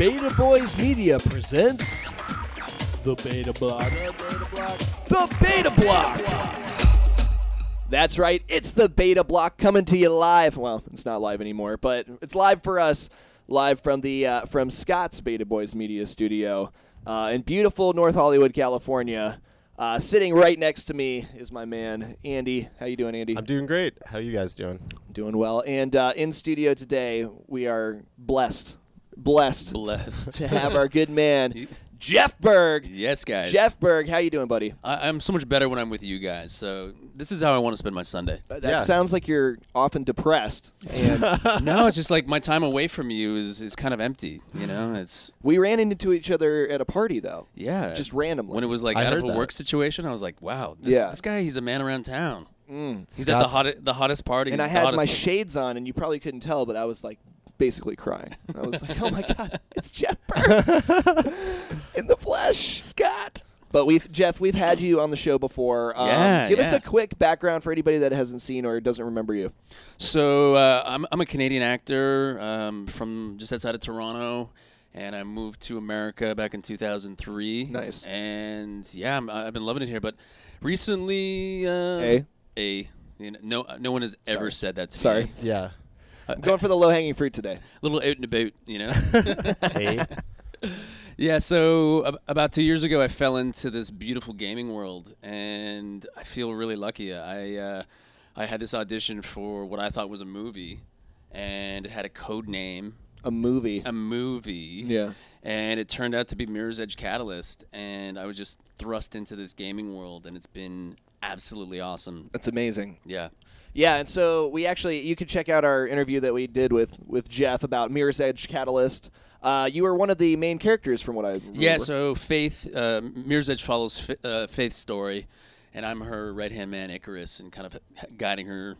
Beta Boys Media presents the Beta Block. The Beta Block. The Beta Block. That's right. It's the Beta Block coming to you live. Well, it's not live anymore, but it's live for us. Live from the uh, from Scott's Beta Boys Media Studio uh, in beautiful North Hollywood, California. Uh, sitting right next to me is my man Andy. How you doing, Andy? I'm doing great. How you guys doing? Doing well. And uh, in studio today, we are blessed, blessed, Blessed. to have our good man Jeff Berg. Yes, guys. Jeff Berg, how you doing, buddy? I, I'm so much better when I'm with you guys. So this is how I want to spend my Sunday. That Yeah. sounds like you're often depressed. And no, it's just like my time away from you is, is kind of empty. You know, it's we ran into each other at a party, though, yeah, just randomly. when it was like I out of a that. work situation. I was like, wow, this, Yeah. this guy, he's a man around town. Mm. He's at the hottest the hottest party. And I had my shades on, and you probably couldn't tell, but I was like basically crying. I was like, "Oh my god, it's Jeff Berg in the flesh, Scott." But we've Jeff, we've had you on the show before. Um, Yeah, give us a quick background for anybody that hasn't seen or doesn't remember you. So uh, I'm I'm a Canadian actor um, from just outside of Toronto, and I moved to America back in 2003. Nice. And yeah, I'm, I've been loving it here. But recently, uh, A? a you know, no no one has Sorry. ever said that to Sorry. me. Yeah. I'm Going for the low hanging fruit today. a little out and about, you know. Hey. yeah. So ab- about two years ago, I fell into this beautiful gaming world, and I feel really lucky. I uh, I had this audition for what I thought was a movie, and it had a code name. A movie. a movie. Yeah. And it turned out to be Mirror's Edge Catalyst, and I was just thrust into this gaming world, and it's been absolutely awesome. That's amazing. Yeah. Yeah, and so we actually you can check out our interview that we did with with Jeff about Mirror's Edge Catalyst. Uh, you were one of the main characters from what I remember. Yeah. So Faith, uh, Mirror's Edge follows Fa- uh, Faith's story, and I'm her right hand man, Icarus, and kind of guiding her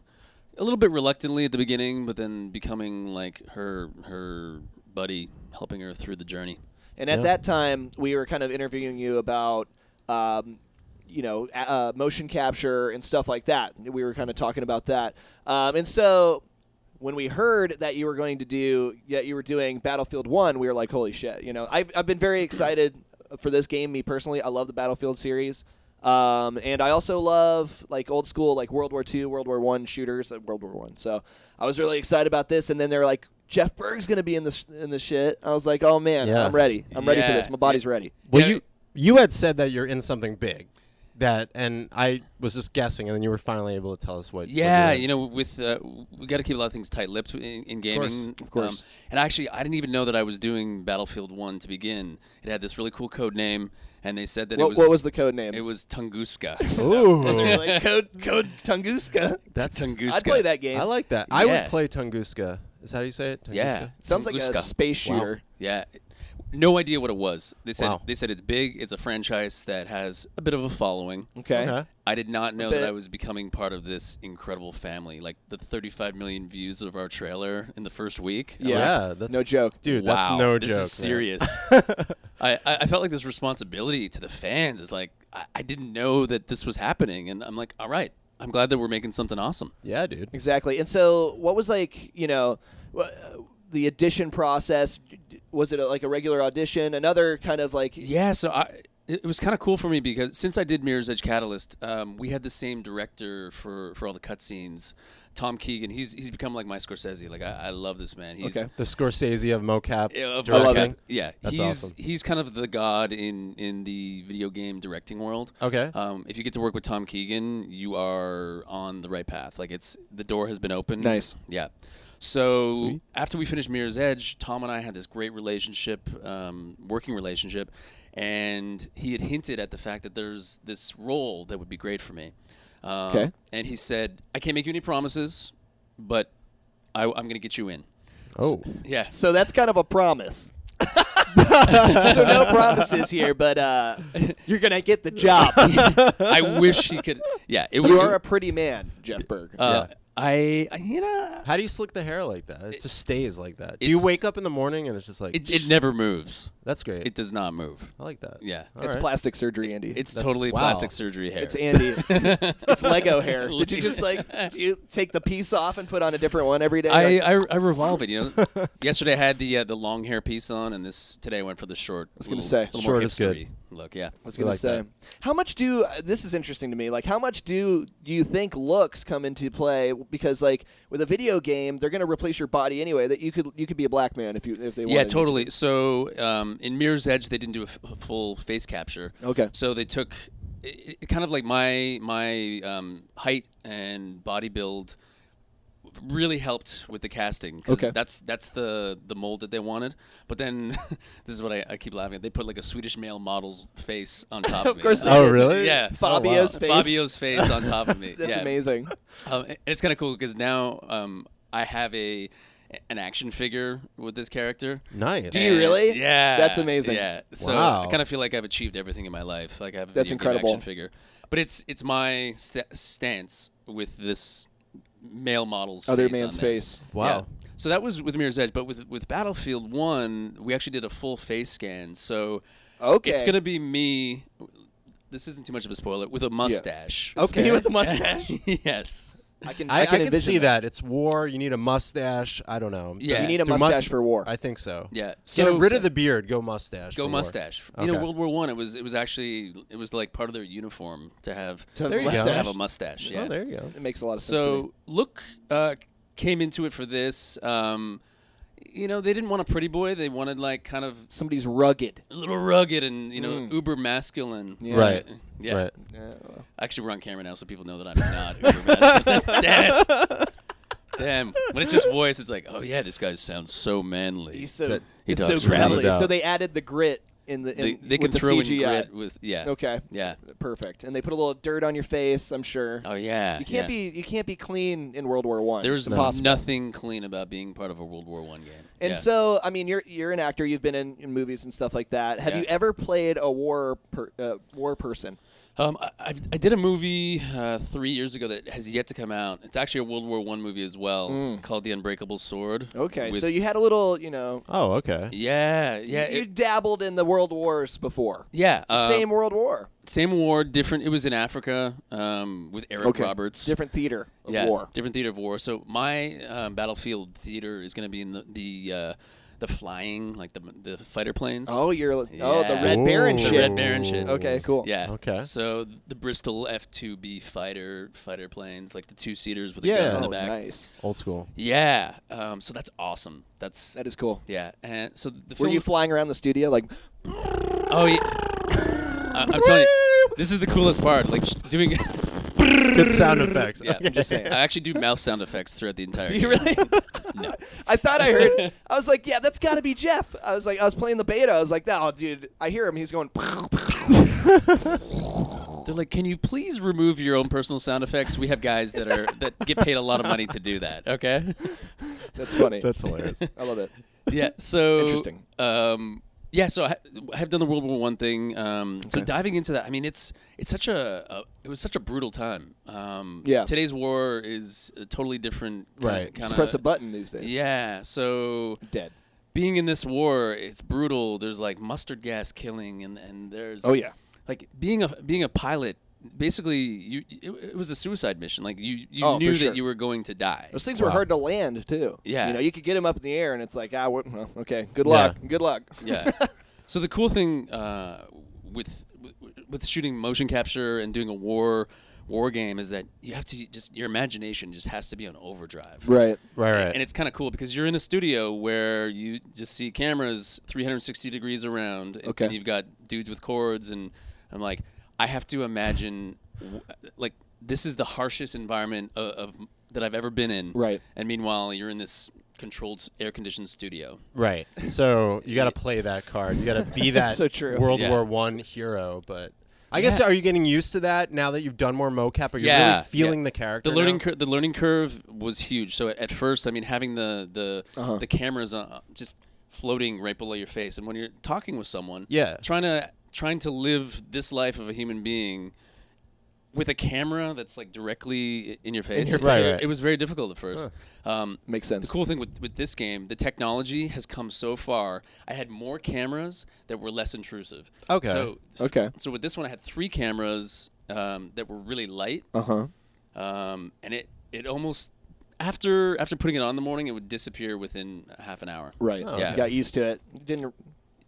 a little bit reluctantly at the beginning, but then becoming like her her buddy, helping her through the journey. And at Yeah. that time, we were kind of interviewing you about, um, you know, uh, motion capture and stuff like that. We were kind of talking about that. Um, and so when we heard that you were going to do, yeah, you were doing Battlefield One, we were like, holy shit! You know, I've I've been very excited for this game. Me personally, I love the Battlefield series. Um, and I also love like old school like World War II, World War One shooters, like World War One. So I was really excited about this. And then they're like, Jeff Berg's gonna be in this in this shit. I was like, oh man, Yeah. I'm ready. I'm ready for Yeah. this. My body's ready. Well, Yeah. you you had said that you're in something big, that, and I was just guessing, and then you were finally able to tell us what. what Yeah, you're you know, with uh, we got to keep a lot of things tight-lipped in, in gaming. course, of course. Um, and actually, I didn't even know that I was doing Battlefield One to begin. It had this really cool code name, and they said that What, it was what was the code name? it was Tunguska. Ooh, Was it like code code Tunguska? that's Tunguska. I'd play that game. I like that. I would play Tunguska. Is that how you say it? Tunguska? yeah, Sounds like a Tunguska. space Wow. shooter. Yeah, no idea what it was. They said Wow. they said it's big. It's a franchise that has a bit of a following. Okay. Okay. I did not know bit. that I was becoming part of this incredible family. Like the 35 million views of our trailer in the first week. I'm Yeah. like, Yeah, that's No joke. dude. wow, that's no this joke. is serious. I, I I felt like this responsibility to the fans is like I, I didn't know that this was happening, and I'm like, all right, I'm glad that we're making something awesome. Yeah, dude. Exactly. And so, what was like, you know, wh- the audition process? Was it a, like a regular audition? Another kind of like, Yeah, so I it it was kind of cool for me because since I did Mirror's Edge Catalyst, um, we had the same director for for all the cutscenes. Tom Keegan, he's he's become like my Scorsese. Like I, I love this man. He's Okay. The Scorsese of mocap. Yeah, of I love directing. it. Yeah, That's he's awesome. he's kind of the god in in the video game directing world. Okay. Um, if you get to work with Tom Keegan, you are on the right path. Like it's the door has been opened. Nice. Yeah. So Sweet. after we finished Mirror's Edge, Tom and I had this great relationship, um, working relationship, and he had hinted at the fact that there's this role that would be great for me. Um, Okay. And he said, "I can't make you any promises, but I, I'm going to get you in." oh. Yeah. so that's kind of a promise. so no promises here, but uh, you're gonna get the job. I wish he could. Yeah. It you would. are a pretty man, Jeff Berg. Uh, I, I you know How do you slick the hair like that? It, just stays like that. Do it's- you wake up in the morning and it's just like it, it never moves. That's great. It does not move. I like that. Yeah. All it's right. plastic surgery, Andy. It's That's- totally wow. plastic surgery hair. It's Andy. it's Lego hair. Did you just like do you take the piece off and put on a different one every day? I, Like, I, I revolve it. You know, yesterday I had the uh, the long hair piece on, and this today I went for the short. I was gonna say. Short is good. Hipstery look. Yeah, I was We gonna like say, that. how much do uh, this is interesting to me? Like, how much do you think looks come into play? Because like with a video game, they're gonna replace your body anyway. That you could you could be a black man if you if they want. yeah, wanted. totally. So um, in Mirror's Edge, they didn't do a, f- a full face capture. Okay. So they took it, it kind of like my my um, height and body build really helped with the casting 'cause Okay. that's that's the the mold that they wanted but then this is what I, I keep laughing at they put like a swedish male model's face on top of, Of me course they Oh, did. really? yeah Fabio's Oh, face. Fabio's face on top of me That's yeah. amazing. Um, and it's kind of cool because now um, I have a an action figure with this character. Nice. Do you really? Yeah, That's amazing. Yeah, so Wow. I kind of feel like I've achieved everything in my life. Like I have a That's video game incredible. action figure, but it's it's my st- stance with this male model's Other face man's on face. Wow. Yeah. So that was with Mirror's Edge, but with with Battlefield One, we actually did a full face scan. So Okay. it's gonna be me. This isn't too much of a spoiler with a mustache. It's me with the mustache. yes. I can. I, I, can, can see that. It's war. You need a mustache. I don't know. Yeah. You need a Do mustache mus- for war. I think so. Yeah. So- Get rid of the beard. Go mustache. Go for war. mustache. You know, Okay. World War One. It was it was actually it was like part of their uniform to have To have There a you go. to mustache. have a mustache. Yeah. Oh, there you go. It makes a lot of sense. to me. so look uh, came into it for this. Um, you know, they didn't want a pretty boy. They wanted like kind of somebody's rugged. a little rugged and you know Mm. uber masculine. Yeah. Right. Yeah. Right. Yeah, well, Actually, we're on camera now, so people know that I'm not uber masculine. Damn it. Damn. When it's just voice, it's like, oh yeah, this guy sounds so manly. he's so That- He it's so talks really gravelly. So they added the grit in the in, they they with can the throw in CGI. grit with yeah. Okay, Yeah. perfect. And they put a little dirt on your face. I'm sure. Oh yeah. you can't yeah. be you can't be clean in World War One. There's impossible. nothing clean about being part of a World War One game. And Yeah. so, I mean, you're you're an actor. You've been in, in movies and stuff like that. Have Yeah. you ever played a war per, uh, war person? Um, I, I I did a movie uh, three years ago that has yet to come out. It's actually a World War One movie as well, Mm. called The Unbreakable Sword. Okay, with- so you had a little, you know, Oh, okay. Yeah, yeah, you it- dabbled in the world wars before. yeah. uh, Same World War, same war, different. It was in Africa um, with Eric Okay. Roberts. different theater of yeah, war. different theater of war. So my um, battlefield theater is going to be in the the, uh, the flying, like the the fighter planes. Oh, you're oh the Yeah. Red Baron Ooh. The shit. Red Baron shit. Okay, cool. Yeah. Okay. So the Bristol F2B fighter fighter planes, like the two seaters with a Yeah. gun in the Oh, back. nice. Old school. Yeah. Um, so that's awesome. That's That is cool. yeah. And so the Were film. you flying around the studio like? oh yeah. I, I'm telling you, this is the coolest part. Like sh- doing. Good sound effects. yeah. I'm just saying. I actually do mouth sound effects throughout the entire. Do you game. really? No. I thought I heard. I was like, yeah, that's got to be Jeff. I was like, I was playing the beta. I was like, oh, dude, I hear him. He's going. They're like, can you please remove your own personal sound effects? We have guys that are that get paid a lot of money to do that. Okay. That's funny. That's hilarious. I love it. yeah. So Interesting. Um, yeah. So I, I have done the World War One thing. Um, So Okay. diving into that, I mean, it's it's such a, a it was such a brutal time. Um, Yeah. Today's war is a totally different. Kinda, Right. Just Kinda, press a button these days. Yeah. So Dead. being in this war, it's brutal. There's like mustard gas killing, and and there's Oh yeah. like being a being a pilot. Basically, you it, it was a suicide mission. Like you you Oh, for knew sure. that you were going to die. Those things were Wow. hard to land too. Yeah. You know, you could get them up in the air, and it's like, ah, well, well, okay, good Yeah. luck, good luck. Yeah. so the cool thing uh, with, with with shooting motion capture and doing a war war game is that you have to just your imagination just has to be on overdrive. Right. Right, right. And it's kind of cool because you're in a studio where you just see cameras 360 degrees around, and, Okay. and you've got dudes with cords, and I'm like, I have to imagine, like, this is the harshest environment of, of that I've ever been in. Right. And meanwhile, you're in this controlled, air-conditioned studio. Right. So you got to play that card. You got to be that So true. World Yeah. War One hero. But I guess are you getting used to that now that you've done more mocap? Are you Yeah, really feeling yeah. the character? The learning now? cur- the learning curve was huge. So at, at first, I mean, having the the Uh-huh. the cameras uh, just floating right below your face, and when you're talking with someone, Yeah. trying to trying to live this life of a human being with a camera that's like directly in your face. your it, face. was- Right, it was very difficult at first. Um, Makes sense. the cool thing with, with this game, the technology has come so far. I had more cameras that were less intrusive. Okay. So, Okay. so with this one, I had three cameras um, that were really light, Uh huh. um, and it it almost after after putting it on in the morning, it would disappear within a half an hour. Right. Oh, Yeah. You got used to it. You didn't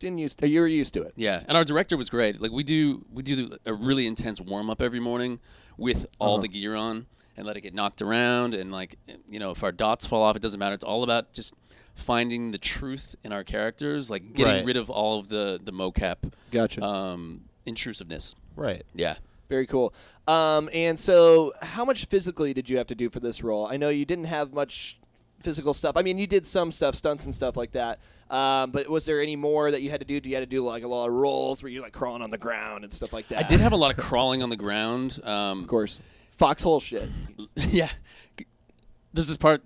didn't use you were used to it. Yeah, and our director was great. Like we do, we do a really intense warm up every morning with all Uh-huh. the gear on, and let it get knocked around. And like, you know, if our dots fall off, it doesn't matter. It's all about just finding the truth in our characters, like getting Right. rid of all of the the mocap Gotcha. um, intrusiveness. Right. Yeah. Very cool. Um, and so, how much physically did you have to do for this role? I know you didn't have much physical stuff. I mean, you did some stuff, stunts and stuff like that. Um, but was there any more that you had to do? Do you had to do like a lot of rolls where you're like crawling on the ground and stuff like that? I did have a lot of crawling on the ground. Um, of course, foxhole shit. yeah. There's this part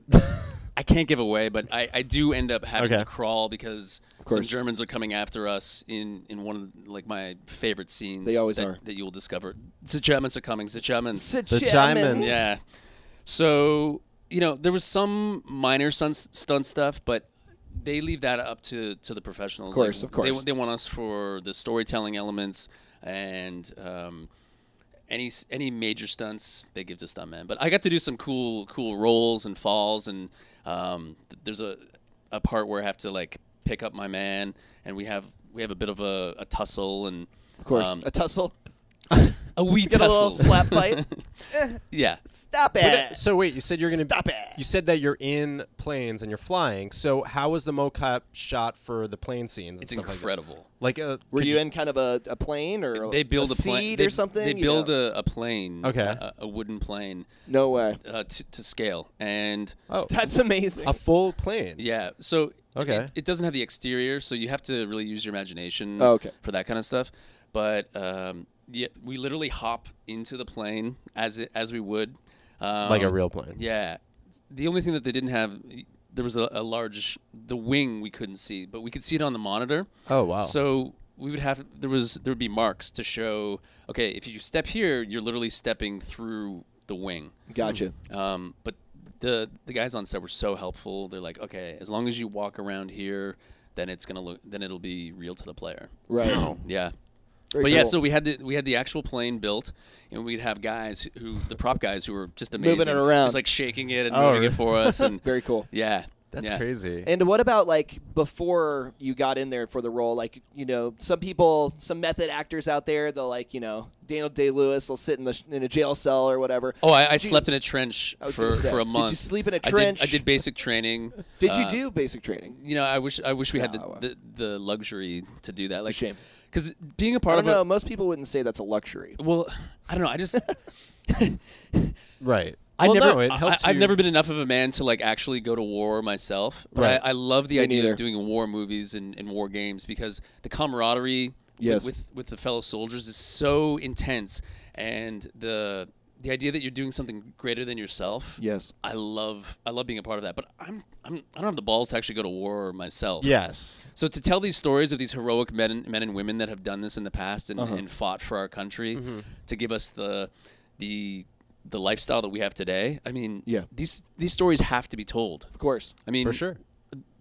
I can't give away, but I, I do end up having Okay. to crawl because some. Germans are coming after us in, in one of the, like my favorite scenes. They always that, are. That you will discover. The Germans are coming. The Germans. The Shimans. Yeah. So you know there was some minor stunt stunt stuff, but they leave that up to, to the professionals. Of course, Like, of course. They, they want us for the storytelling elements and um, any any major stunts they give to stuntmen. But I got to do some cool cool rolls and falls, and um, th- there's a a part where I have to like pick up my man, and we have we have a bit of a, a tussle and Of course, um, a tussle. A wee Get a tussle. little slap fight. yeah. Stop But, it. uh, so wait, you said you're gonna. Stop it. You said that you're in planes and you're flying. So how was the mocap shot for the plane scenes? And It's stuff incredible. Like, that? like uh, Were could you in kind of a, a plane or They build a, a, plane seat they, or something? They You build know? a, a plane, Okay. a, a wooden plane no way. uh, to, to scale, and Oh, That's amazing. a full plane. yeah, so Okay. it, it doesn't have the exterior, so you have to really use your imagination Oh, okay. for that kind of stuff. But um, yeah, we literally hop into the plane as it, as we would, um, Like a real plane. Yeah, the only thing that they didn't have. There was a, a large the wing we couldn't see, but we could see it on the monitor. Oh wow. So we would have there was there would be marks to show okay if you step here you're literally stepping through the wing. Gotcha. Um, but the the guys on set were so helpful. They're like okay as long as you walk around here then it's gonna look then it'll be real to the player. Right. Yeah. Very but yeah, so we had the we had the actual plane built, and we'd have guys who the prop guys who were just amazing, Moving it around. just like shaking it and Oh, moving really? it for us, and very cool. yeah, That's yeah. crazy. And what about like before you got in there for the role? Like you know, some people, some method actors out there, they'll like you know, Daniel Day Lewis will sit in the in a jail cell or whatever. Oh, I, I Did you- slept in a trench for, for a month. did you sleep in a trench? I did, basic training. Did you Uh, do basic training? You know, I wish I wish we had the, the the luxury to do that. It's a like, shame. Because being a part don't of know. a Most people wouldn't say that's a luxury. well, I don't know. I just right. I well, never no, it helps I, have you- never been enough of a man to like actually go to war myself. But Right. I, I love the Me idea neither. of doing war movies and, and war games because the camaraderie Yes. with, with with the fellow soldiers is so intense, and the the idea that you're doing something greater than yourself. Yes. I love I love being a part of that, but I'm I'm I don't have the balls to actually go to war myself. Yes. So to tell these stories of these heroic men and, men and women that have done this in the past and, Uh-huh. and fought for our country, to give us the the the lifestyle that we have today. I mean, Yeah. these these stories have to be told. Of course. I mean, For sure.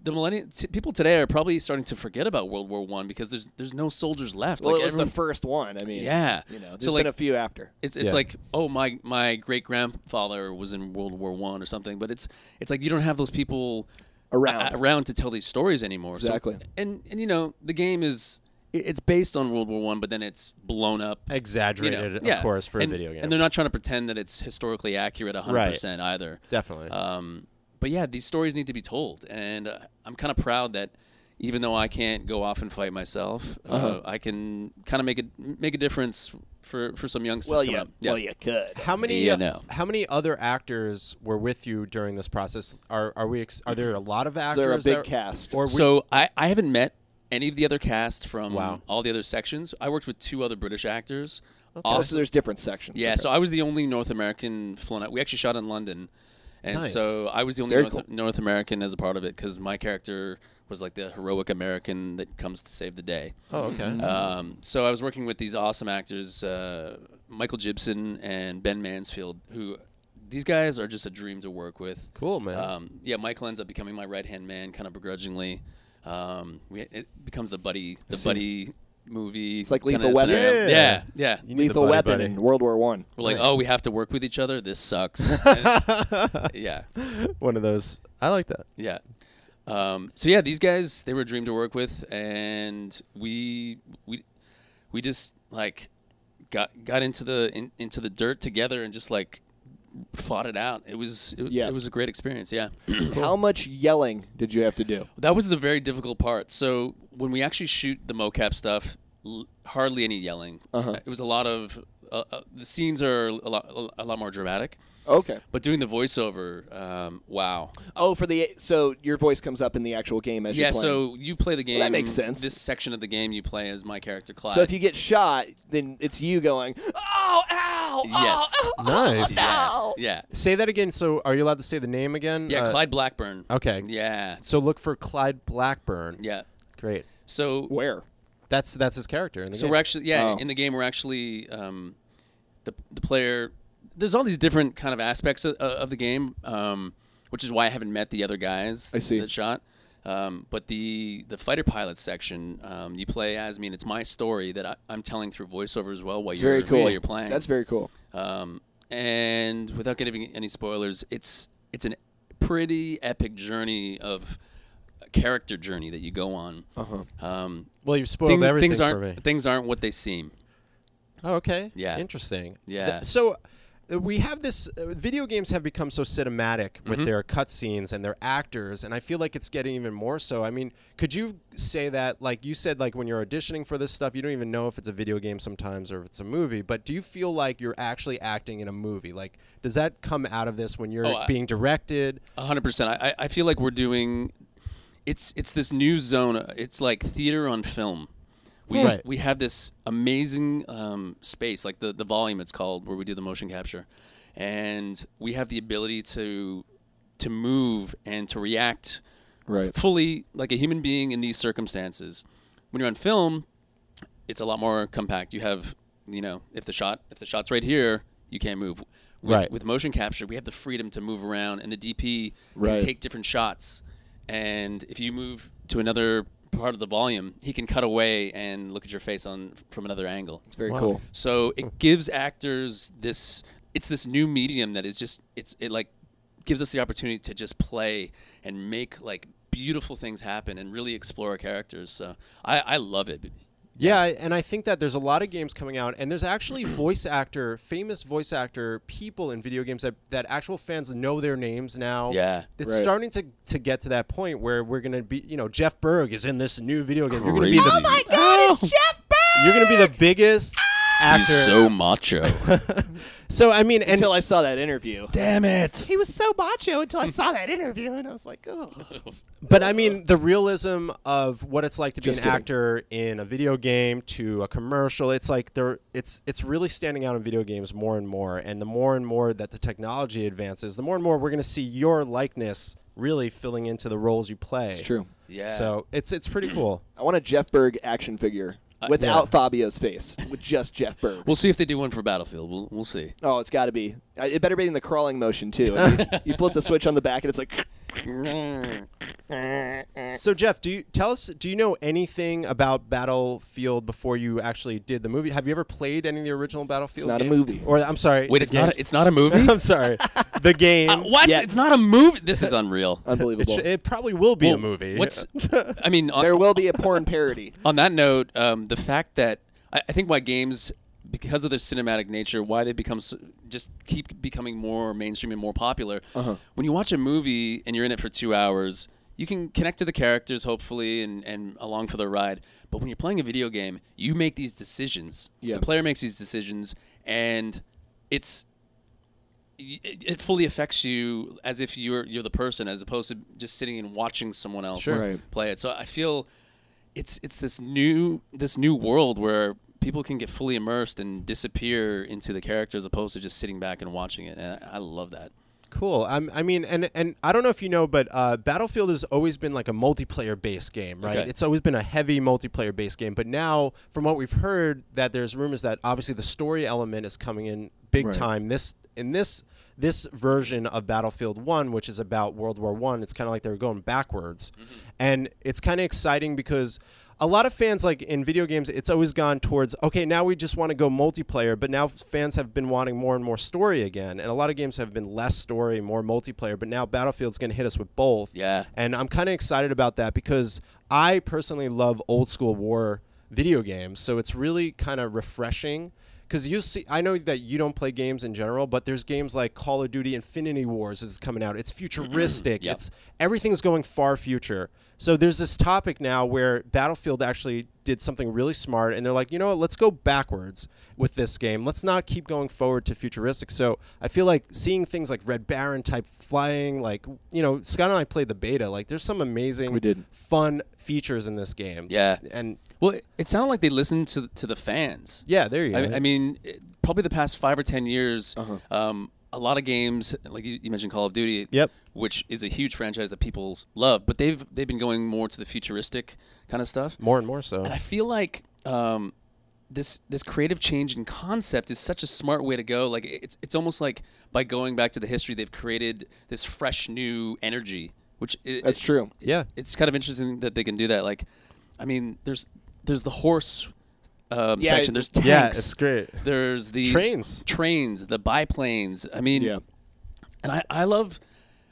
The millennium t- people today are probably starting to forget about World War One because there's there's no soldiers left. Well, like it was everyone- the first one. I mean, yeah. You know, there's so been like a few after. it's it's Yeah. like oh my my great grandfather was in World War One or something, but it's it's like you don't have those people Around. a- around to tell these stories anymore. So- Exactly. and and you know the game is it's based on World War One, but then it's blown up. you know. Exaggerated, Yeah. of course, for and, a video game. And they're not trying to pretend that it's historically accurate 100% either. Definitely. Um, but yeah, these stories need to be told, and uh, I'm kind of proud that even though I can't go off and fight myself, uh, Uh-huh. I can kind of make a make a difference for, for some youngsters well, coming yeah. up. Well, you could. how many? Yeah, uh, no. How many other actors were with you during this process? Are are we? Ex- are there a lot of Is actors? there a big that- cast? Or we- So I, I haven't met any of the other cast from Wow. all the other sections. I worked with two other British actors. Oh, Awesome. so there's different sections. Yeah, Okay. so I was the only North American flown out. We actually shot in London, and Nice. so I was the only North, cool. North American as a part of it because my character was like the heroic American that comes to save the day. oh, okay. Um, so I was working with these awesome actors, uh, Michael Gibson and Ben Mansfield, who these guys are just a dream to work with. Cool, man. Um, yeah, Michael ends up becoming my right hand man, kind of begrudgingly. Um, we, it becomes the buddy, the buddy movie. It's like Lethal Weapon. scenario. Yeah. Yeah, yeah. You need the Lethal buddy Weapon buddy. in World War One. We're like, Nice. oh, we have to work with each other. This sucks. Yeah, One of those. I like that. yeah. Um, so yeah, these guys they were a dream to work with, and we we we just like got got into the in, into the dirt together and just like fought it out. It was it, Yeah. it was a great experience. Yeah. How much yelling did you have to do? That was the very difficult part. So when we actually shoot the mocap stuff, l- hardly any yelling. Uh-huh. It was a lot of uh, uh, the scenes are a lot a lot more dramatic. Okay. But doing the voiceover, um, wow. Oh, for the so your voice comes up in the actual game as Yeah, you're playing. so you play the game. that makes sense. This section of the game you play as my character Clyde. So if you get shot, then it's you going, "Oh, ow!" Yes. oh, oh, Nice. yeah, ow." yeah, Say that again. So, are you allowed to say the name again? yeah, Uh, Clyde Blackburn. Okay. Yeah, So look for Clyde Blackburn. yeah. Great. So Where? That's that's his character in the So game. we're actually yeah Oh. in the game we're actually um, the the player. There's all these different kind of aspects of, of the game, um, which is why I haven't met the other guys I see. that shot. Um, but the the fighter pilot section, um, you play as me, and it's my story that I, I'm telling through voiceover as well while you're very cool. while you're playing. That's very cool. Um, and without giving any spoilers, it's it's an pretty epic journey of a character journey that you go on. Uh-huh. Um, well, you've spoiled things, everything things for aren't me. things aren't what they seem. Oh, okay. Yeah. Interesting. Yeah. Th- so we have this. Uh, video games have become so cinematic with Mm-hmm. their cutscenes and their actors, and I feel like it's getting even more so. I mean, could you say that, like you said, like when you're auditioning for this stuff, you don't even know if it's a video game sometimes or if it's a movie. But do you feel like you're actually acting in a movie? Like, does that come out of this when you're Oh, being directed? A hundred percent. I, I feel like we're doing. It's it's this new zone. uh, It's like theater on film. We Right. we have this amazing um, space, like the the volume it's called, where we do the motion capture, and we have the ability to to move and to react Right. fully like a human being in these circumstances. When you're on film, it's a lot more compact. You have, you know, if the shot if the shot's right here, you can't move. With, Right. With motion capture, we have the freedom to move around, and the DP Right. can take different shots. And if you move to another part of the volume, he can cut away and look at your face on from another angle. It's very Wow. cool. So it gives actors this. It's this new medium that is just. It's it like gives us the opportunity to just play and make like beautiful things happen and really explore our characters. So I I love it. Yeah, and I think that there's a lot of games coming out, and there's actually voice actor, famous voice actor people in video games that, that actual fans know their names now. Yeah. It's Right. starting to, to get to that point where we're gonna be, you know, Jeff Berg is in this new video game. You're gonna be the, Crazy. God, it's Jeff Berg. you're gonna be the biggest actor. He's so macho. So I mean, and Until I saw that interview. Damn it. He was so macho until I saw that interview, and I was like, oh. but I mean the realism of what it's like to be Just an kidding. actor in a video game to a commercial. It's like there, it's it's really standing out in video games more and more. And the more and more that the technology advances, the more and more we're gonna see your likeness really filling into the roles you play. It's true. Yeah. So it's it's pretty cool. I want a Jeff Berg action figure without Fabio's face, with just Jeff Berg. we'll see if they do one for Battlefield. We'll we'll see. Oh, it's got to be. Uh, It better be in the crawling motion too. You, you flip the switch on the back, and it's like. So Jeff, do you tell us? Do you know anything about Battlefield before you actually did the movie? Have you ever played any of the original Battlefield? It's not a movie. Or I'm sorry. Wait, the it's not. A, it's not a movie. I'm sorry. The game. Uh, what? Yeah. It's not a movie. This is unreal. It, Unbelievable. sh- it probably will be a movie. What's? I mean, on, there will be a porn parody. on that note, um, the fact that I, I think why games, because of their cinematic nature, why they become just keep becoming more mainstream and more popular. Uh-huh. When you watch a movie and you're in it for two hours, you can connect to the characters hopefully and, and along for the ride. But when you're playing a video game, you make these decisions. Yeah. The player makes these decisions, and it's it, it fully affects you as if you're you're the person, as opposed to just sitting and watching someone else Sure. Play it. So I feel it's it's this new this new world where people can get fully immersed and disappear into the character as opposed to just sitting back and watching it. And I, I love that. Cool. I'm, I mean, and and I don't know if you know, but uh, Battlefield has always been like a multiplayer based game, right? Okay. It's always been a heavy multiplayer based game. But now, from what we've heard, that there's rumors that obviously the story element is coming in big Right. time. This in this this version of Battlefield One, which is about World War One, it's kind of like they're going backwards, mm-hmm. and it's kind of exciting because. A lot of fans, like in video games, it's always gone towards okay. Now we just want to go multiplayer, but now fans have been wanting more and more story again, and a lot of games have been less story, more multiplayer. But now Battlefield's going to hit us with both. Yeah. And I'm kind of excited about that because I personally love old school war video games. So it's really kind of refreshing. Because you see, I know that you don't play games in general, but there's games like Call of Duty Infinity Wars is coming out. It's mm-hmm. futuristic. Yep. It's everything's going far future. So there's this topic now where Battlefield actually did something really smart, and they're like, you know what? Let's go backwards with this game. Let's not keep going forward to futuristic. So I feel like seeing things like Red Baron type flying, like you know, Scott and I played the beta. Like there's some amazing, We did. fun features in this game. Yeah. and Well, it- it sounded like they listened to to the fans. yeah, there you go. I, I mean, it- probably the past five or ten years, Uh-huh. um, a lot of games, like you, you mentioned, Call of Duty. Yep. Which is a huge franchise that people love, but they've they've been going more to the futuristic kind of stuff. more and more so. And I feel like um, this this creative change in concept is such a smart way to go. Like it's it's almost like by going back to the history, they've created this fresh new energy, which i That's true. yeah, It's kind of interesting that they can do that. Like, I mean, there's there's the horse um, Yeah, section. There's tanks. yeah, it's great. There's the Trains. trains, the biplanes. I mean, Yeah. and I, I love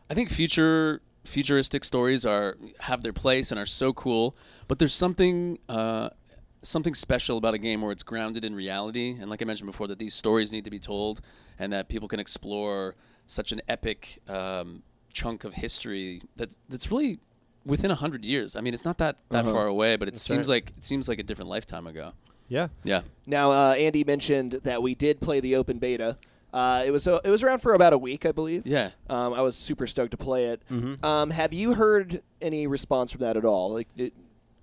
I think future futuristic stories are have their place and are so cool, but there's something uh, something special about a game where it's grounded in reality and like I mentioned before that these stories need to be told and that people can explore such an epic um, chunk of history that's that's really within a hundred years. I mean, it's not that that Uh-huh. far away, but it That's seems right. like it seems like a different lifetime ago. Yeah, Yeah. Now, uh, Andy mentioned that we did play the open beta. Uh, it was uh, it was around for about a week, I believe. Yeah. Um, I was super stoked to play it. Mm-hmm. Um, have you heard any response from that at all? Like, it,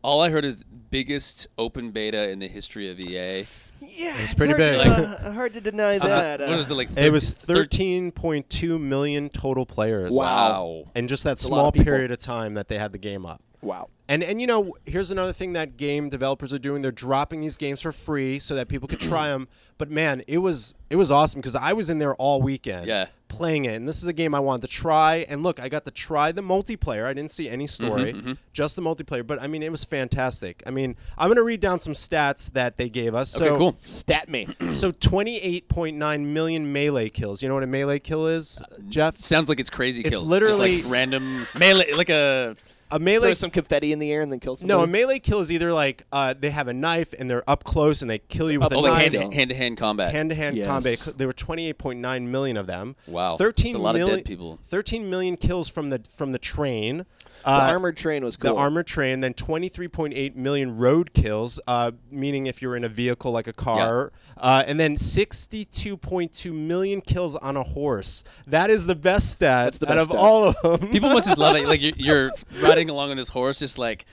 All I heard is biggest open beta in the history of EA. yeah, It's it's, pretty hard, big. To, uh, hard to deny that. what uh, was it like? it was 13.2 million total players. Wow. And just that a small of period of time that they had the game up. Wow. And and you know, here's another thing that game developers are doing. They're dropping these games for free so that people could try them. But man, it was it was awesome because I was in there all weekend Yeah. playing it. And this is a game I wanted to try. And look, I got to try the multiplayer. I didn't see any story, Mm-hmm, just the multiplayer. But I mean, it was fantastic. I mean, I'm gonna read down some stats that they gave us. Okay, so, cool. Stat me. So 28.9 million melee kills. You know what a melee kill is, Jeff? Sounds like it's crazy It's kills. literally- Just like random melee, like a A melee Throw some confetti in the air and then kill somebody. No, a melee kill is either like uh, they have a knife and they're up close and they kill you with up a oh, knife. hand to hand to hand combat. Hand to hand combat. There were 28.9 million of them. Wow. 13 That's a lot of dead million- people. 13 million kills from the from the train. The Uh, armored train was cool. the armored train, then 23.8 million road kills, uh, meaning if you're in a vehicle like a car, uh, and then 62.2 million kills on a horse. That is the best stat That's the out of stat. all of them. People must just love it. Like you're, you're riding along on this horse, just like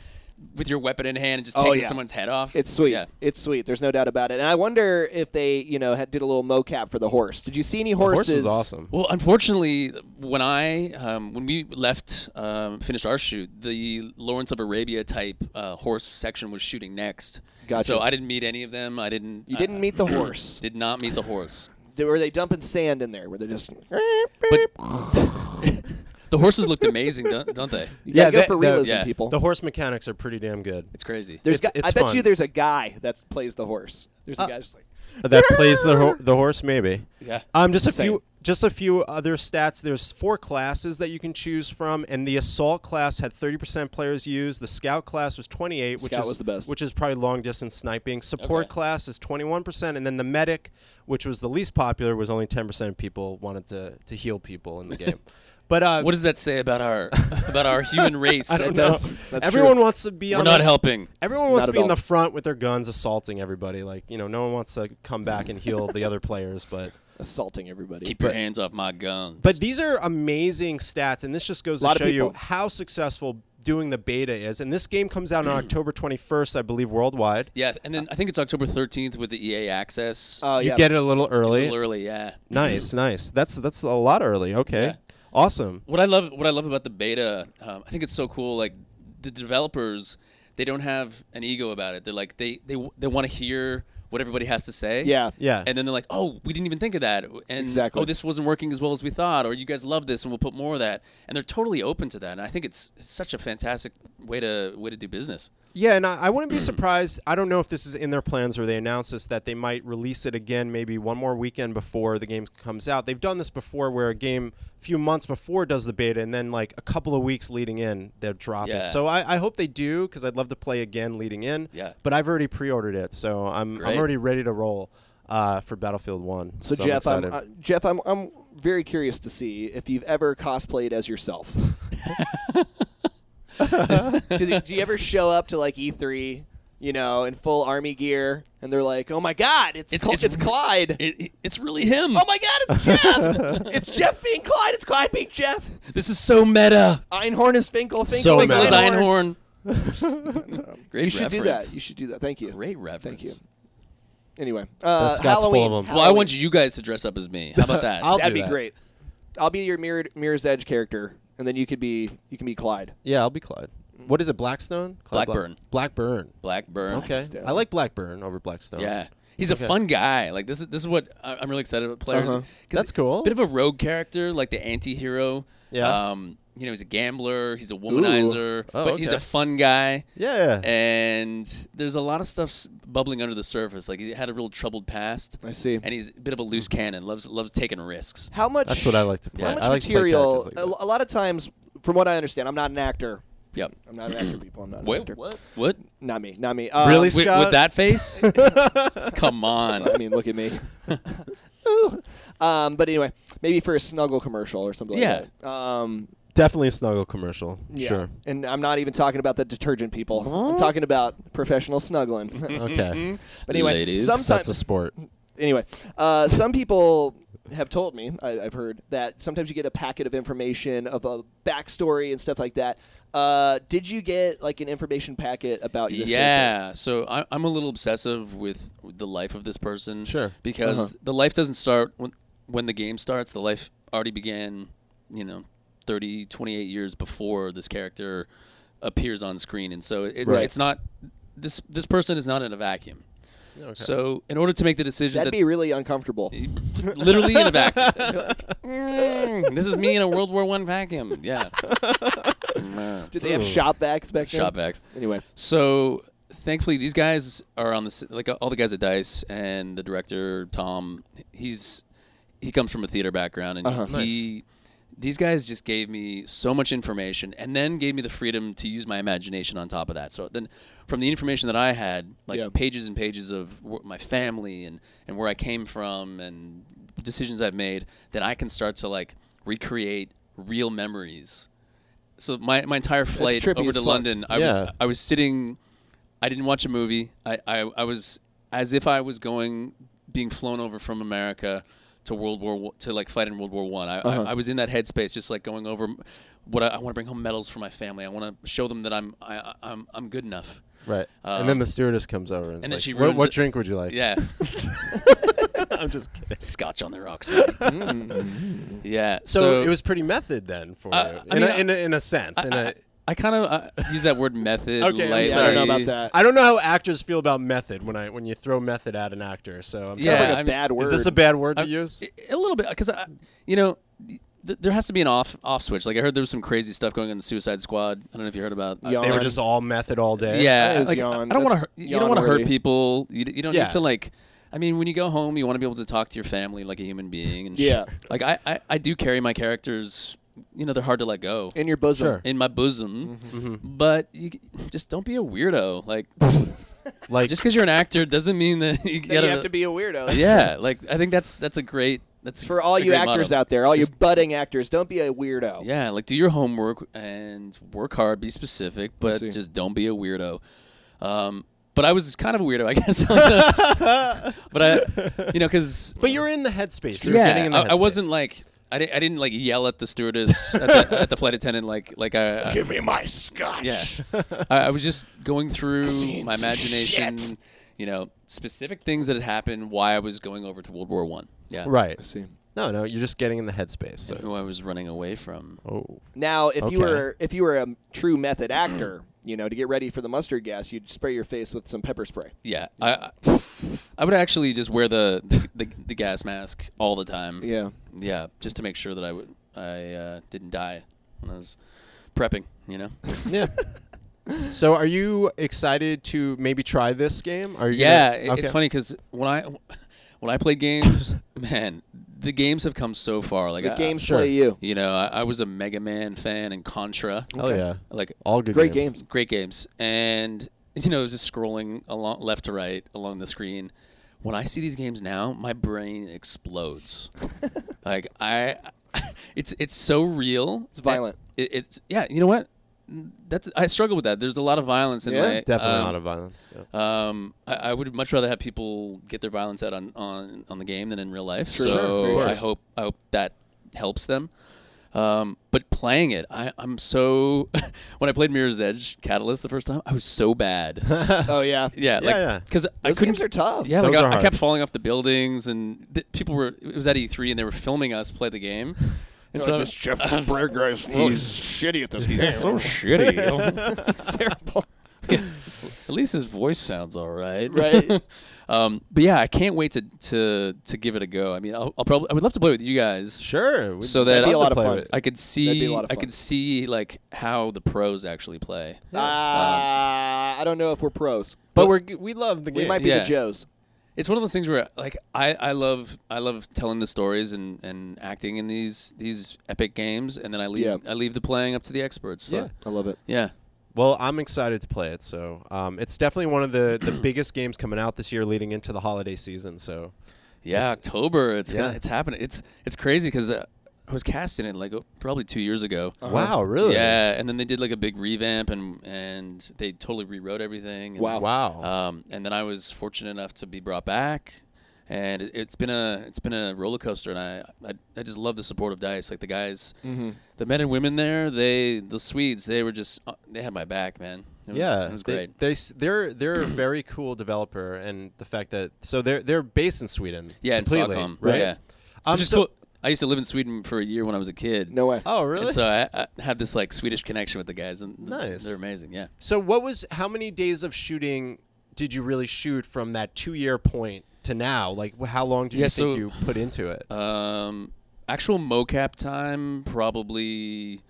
with your weapon in hand and just Oh, taking yeah. someone's head off. It's sweet. Yeah. It's sweet. There's no doubt about it. And I wonder if they, you know, had, did a little mocap for the horse. Did you see any the horse horses? was awesome. Well, unfortunately, when I um, when we left, um, finished our shoot, the Lawrence of Arabia type uh, horse section was shooting next. Gotcha. So I didn't meet any of them. I didn't. You uh, didn't meet the horse. Did not meet the horse. Were they dumping sand in there? Were they just? The horses looked amazing, don't, don't they? You gotta go the- for the- realism, yeah. people. The horse mechanics are pretty damn good. It's crazy. There's it's- gu- it's I bet fun. you there's a guy that plays the horse. There's a Uh, guy just like. that plays the ho- the horse maybe. Yeah. Um, just a Same. few just a few other stats. There's four classes that you can choose from, and the assault class had 30% players use. The scout class was 28, which Scout is was the best. which is probably long distance sniping. Support Okay. class is 21%, and then the medic, which was the least popular, was only 10% of people wanted to to heal people in the game. But uh, What does that say about our about our human race? I don't know. does. That's Everyone true. wants to be We're on not the, helping. Everyone wants Not to at be in the front with their guns assaulting everybody. Like, you know, no one wants to come back and heal the other players, but assaulting everybody. Keep your hands off my guns. But these are amazing stats, and this just goes to show you how successful doing the beta is. And this game comes out on October 21st, I believe, worldwide. yeah, and then I think it's October 13th with the EA access. Oh you yeah. get it a little a early. little early, yeah. Nice, nice. That's that's a lot early. Okay. Yeah. Awesome. What I love, what I love about the beta, um, I think it's so cool. Like the developers, they don't have an ego about it. They're like they they they want to hear what everybody has to say. Yeah. Yeah. And then they're like, "Oh, we didn't even think of that." And Exactly. oh, this wasn't working as well as we thought, or you guys love this, and we'll put more of that. And they're totally open to that. And I think it's, it's such a fantastic way to way to do business. Yeah, and I, I wouldn't be surprised. I don't know if this is in their plans or they announced this that they might release it again maybe one more weekend before the game comes out. They've done this before where a game a few months before does the beta and then like a couple of weeks leading in they'll drop Yeah. it. So I, I hope they do because I'd love to play again leading in. Yeah. But I've already pre-ordered it, so I'm I'm Great. already ready to roll uh, for Battlefield One. So, I'm Jeff, I'm, uh, Jeff, I'm I'm very curious to see if you've ever cosplayed as yourself. do, you- do you ever show up to like E3, you know, in full army gear, and they're like, "Oh my God, it's It's- Cl- it's- it's Clyde." It, it- it's really him. Oh my God, it's Jeff! it's Jeff being Clyde. It's Clyde being Jeff. This is so meta. Einhorn is Finkel. Finkel So is meta. Einhorn. Einhorn. Great You should do that. You should do that. Thank you. Great reference. Thank you. Anyway, uh, Scott's full of Halloween. them. Well, I want you guys to dress up as me. How about that? I'll That'd do be that. great. I'll be your mirrored Mirror's Edge character, and then you could be you can be Clyde. yeah, I'll be Clyde. What is it? Blackstone? Clyde Black- Blackburn. Blackburn. Blackburn. Okay. Blackstone. I like Blackburn over Blackstone. Yeah. He's Okay. a fun guy. Like this is this is what I- I'm really excited about players. Uh-huh. 'Cause That's cool. Bit of a rogue character, like the anti-hero. Yeah. Um, you know, he's a gambler. He's a womanizer, Oh, but he's a fun guy. Yeah. And there's a lot of stuff bubbling under the surface. Like he had a real troubled past, I see. and he's a bit of a loose cannon. loves loves taking risks. How much? That's what I like to play. How much I like material? like a, a lot of times, from what I understand, I'm not an actor. Yep. I'm not an actor, people. I'm not an Wait, actor. what? What? Not me. Not me. Um, Really, With, Scott? with that face? Come on. I mean, look at me. Ooh. Um, but anyway, maybe for a Snuggle commercial or something Yeah. like that. Um, Definitely a snuggle commercial. yeah. Sure. And I'm not even talking about the detergent people. I'm talking about professional snuggling. Okay. but anyway, Ladies. sometimes That's a sport. anyway, uh, some people have told me, I, I've heard, that sometimes you get a packet of information of a backstory and stuff like that. Uh, did you get like an information packet about this character? Yeah, so I, I'm a little obsessive with the life of this person. Sure. Because Uh-huh. the life doesn't start when, when the game starts. The life already began, you know, 30, 28 years before this character appears on screen. And so it, Right. it's not, this, this person is not in a vacuum. Okay. So in order to make the decision That'd that be really uncomfortable. literally in a vacuum. Mm, this is me in a World War One vacuum. Yeah. Did they have Ooh. shop vacs back then? Shop vacs. Anyway, So thankfully, these guys are on the like all the guys at Dice and the director Tom. He's he comes from a theater background, and Uh-huh. he these guys just gave me so much information, and then gave me the freedom to use my imagination on top of that. So then, from the information that I had, like Yeah. pages and pages of wh- my family and and where I came from and decisions I've made, then I can start to like recreate real memories. So my, my entire flight over to fuck. London, I Yeah. was I was sitting. I didn't watch a movie. I, I, I was as if I was going, being flown over from America to World War to like fight in World War One. I, Uh-huh. I, I was in that headspace, just like going over what I, I want to bring home medals for my family. I want to show them that I'm I, I- I'm I'm good enough. Right. Um, and then the stewardess comes over and, and then like, she what, what drink would you like? Yeah, I'm just kidding. Scotch on the rocks. man. yeah. So, So, it was pretty method then for Uh, you, in, mean, a, in, a, in a sense. in a, I kind of uh, use that word method. Okay, I'm lightly. yeah, I don't know about that. I don't know how actors feel about method when I when you throw method at an actor. So I'm Yeah, Sounds sorry. like a I mean- bad word. Is this a bad word to use? A little bit, because you know, th- there has to be an off off switch. Like I heard there was some crazy stuff going on in the Suicide Squad. I don't know if you heard about. Yeah. they were just all method all day. yeah, like, yawn. I don't want to. Hurt You don't want to hurt people. You, you don't Yeah. need to like. I mean, when you go home, you want to be able to talk to your family like a human being. And Yeah. like I, I, I do carry my characters. You know, they're hard to let go in your bosom. Sure. in my bosom. Mm-hmm. But you c- just don't be a weirdo. Like Like just because you're an actor doesn't mean that you Then gotta. you have to be a weirdo. That's yeah, like I think that's that's a great. That's For all a you great actors motto. out there, all Just- you budding actors, don't be a weirdo. Yeah, like do your homework and work hard, be specific, but see. just don't be a weirdo. Um, but I was kind of a weirdo, I guess. but I, you know, because But you're in the headspace. You're yeah, getting in the I, I headspace. wasn't like I, di- I didn't like yell at the stewardess at, the, at the flight attendant like like I, uh, Give me my scotch. yeah. I, I was just going through my imagination. shit. You know, specific things that had happened. Why I was going over to World War One. Yeah. Right. I see. No, no, you're just getting in the headspace. So. who I was running away from. Oh. Now, if you Okay. were if you were a true method actor, you know, to get ready for the mustard gas, you'd spray your face with some pepper spray. Yeah, I, I, I would actually just wear the, the the the gas mask all the time. Yeah. Yeah, just to make sure that I would I uh, didn't die when I was prepping. You know. Yeah. so, are you excited to maybe try this game? Are you? Yeah, gonna- it- okay. it's funny because when I when I play games, man, the games have come so far. Like The I, games sure. play you. you know, I, I was a Mega Man fan and Contra, Oh yeah, like all good. Great games. games. great games, and you know, just scrolling along left to right along the screen. When I see these games now, my brain explodes. like I, it's it's so real. It's violent. It, it's yeah. You know what? That's I struggle with that. There's a lot of violence in Yeah? my Definitely um, a lot of violence. Yeah. Um, I, I would much rather have people get their violence out on, on, on the game than in real life. Sure, so sure, I hope I hope that helps them. Um, but playing it, I, I'm so. when I played Mirror's Edge Catalyst the first time, I was so bad. Oh yeah. yeah, like yeah. because I couldn't. games are tough. yeah, like Those I, are I hard. kept falling off the buildings, and th- people were. It was at E3, and they were filming us play the game. And so this Jeff Goldberg guy's he's shitty at this game. he's so shitty. it's terrible. At least his voice sounds all right. Right. um, but yeah, I can't wait to, to to give it a go. I mean, I'll, I'll probably I would love to play with you guys. Sure. we'd So that- That'd be a lot of fun. it. I could That'd be see a lot of I fun. could see like how the pros actually play. Uh, I don't know if we're pros, But we're g- we love the game. we might be Yeah. the Joes. It's one of those things where like I, I love I love telling the stories and, and acting in these these epic games, and then I leave Yeah. I leave the playing up to the experts. So, Yeah. I love it. yeah. Well, I'm excited to play it. So um, it's definitely one of the, the biggest games coming out this year, leading into the holiday season. So Yeah, It's- October. It's yeah. gonna, it's happening. It's it's crazy because uh, I was casting it like probably two years ago. wow, really? Yeah, and then they did like a big revamp and and they totally rewrote everything. And, Wow. Wow. Um, and then I was fortunate enough to be brought back, and it, it's been a it's been a roller coaster, and I, I I just love the support of Dice. Like the guys, Mm-hmm. the men and women there, they the Swedes, they were just uh, they had my back, man. It was, yeah, it was they- great. They, s they're they're a very cool developer, and the fact that so they're they're based in Sweden. yeah, in completely, Stockholm, right? Yeah, Um, which is so- cool. I used to live in Sweden for a year when I was a kid. No way. Oh, really? And so I, I had this like Swedish connection with the guys, and th- Nice. they're amazing. Yeah. So what was how many days of shooting did you really shoot from that two year point to now? Like wh- how long did Yeah, you so- think you put into it? Um, actual mocap time probably,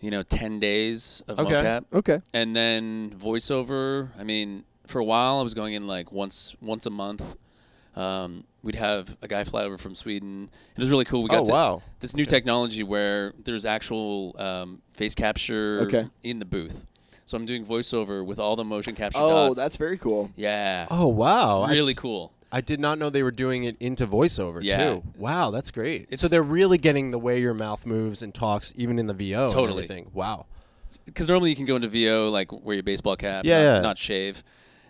you know, ten days of Okay. mocap, Okay. and then voiceover. I mean, for a while I was going in like once once a month. Um, we'd have a guy fly over from Sweden. It was really cool. We got oh to wow. this new technology where there's actual um, face capture Okay. in the booth. So I'm doing voiceover with all the motion capture Oh, dots. that's very cool. yeah, Oh wow. I- really cool. I did not know they were doing it into voiceover Yeah. too. Wow, that's great. It's- so they're really getting the way your mouth moves and talks, even in the VO. and Totally. everything. Wow. Because normally you can go into VO like wear your baseball cap, Yeah, not, yeah. not shave,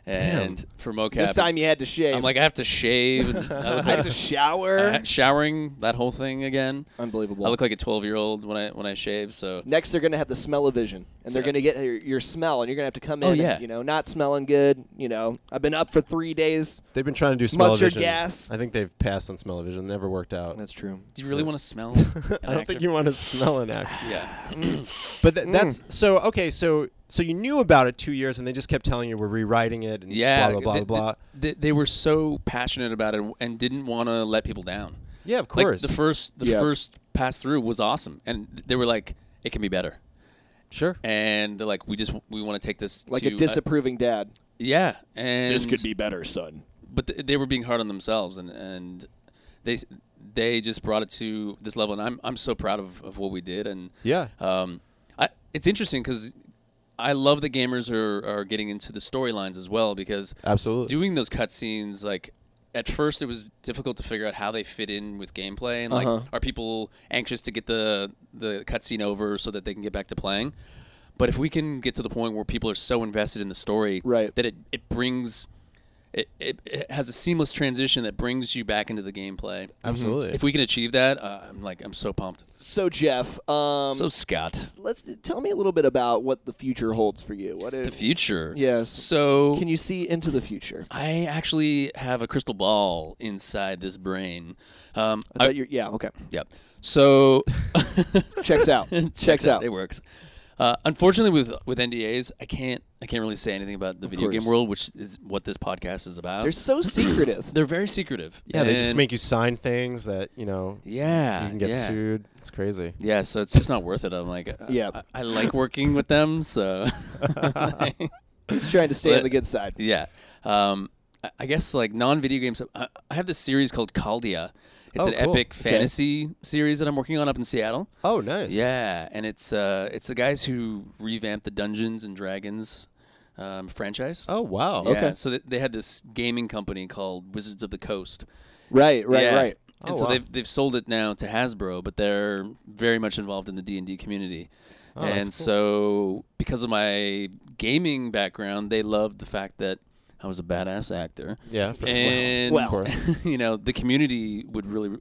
and for mocap, This time you had to shave. I'm like I have to shave. I look I had like to shower. I- showering that whole thing again. Unbelievable. I look like a 12 year old when I when I shave. So Next, they're going to have the smell of vision, and they're going to get your, your smell, and you're going to have to come oh, in, Oh, and, yeah. you know, not smelling good. You know, I've been up for three days. They've been trying to do smell Mustard vision. gas. I think they've passed on smell vision. Never worked out. That's true. do you really want to smell? I don't actor? think you want to smell an actor. Yeah. Mm. But th- that's so okay. So so you knew about it two years, and they just kept telling you we're rewriting it and Yeah, blah blah blah they, blah blah. They, they were so passionate about it and didn't want to let people down. Yeah, of Like course. the first the Yeah. first pass through was awesome, and they were like, it can be better. sure. And they're like, we just we want to take this Like to a disapproving dad. yeah, and This could be better, son. but th- they were being hard on themselves, and and they they just brought it to this level, and I'm I'm so proud of, of what we did, and Yeah. um, I it's interesting because I love that gamers are are getting into the storylines as well because Absolutely. doing those cutscenes like at first it was difficult to figure out how they fit in with gameplay and like Uh-huh. are people anxious to get the the cutscene over so that they can get back to playing but if we can get to the point where people are so invested in the story Right. that it, it brings it, it, it has a seamless transition that brings you back into the gameplay. Absolutely. If we can achieve that, uh, I'm like I'm so pumped. So Jeff, um, so Scott, let's tell me a little bit about what the future holds for you. What the future. yes? So Can you see into the future? I actually have a crystal ball inside this brain. Um, I thought you're, yeah, okay. Yep. So Checks out. Checks out. It works. Uh, unfortunately, with with NDAs, I can't I can't really say anything about the video game course. world, which is what this podcast is about. They're so secretive. They're very secretive. yeah, they just And- make you sign things that you know yeah you can get yeah. sued. It's crazy. Yeah, so it's just not worth it. I'm like, uh, Yeah. I, I like working with them, so He's trying to stay on But- the good side. yeah. Um, I- I guess like non-video games. I, I have this series called Caldia. It's Oh, an cool. epic fantasy series that I'm working on up in Seattle. Oh, nice. Yeah, and it's uh, it's the guys who revamped the Dungeons and Dragons um, franchise. Oh, wow. yeah, okay. so th- they had this gaming company called Wizards of the Coast. Right, right, Yeah. right. And Oh, so wow. they've they've sold it now to Hasbro, but they're very much involved in the D and D community. Oh, that's and cool. so, because of my gaming background, they loved the fact that I was a badass actor, Yeah. For and Well. Of you know the community would really re-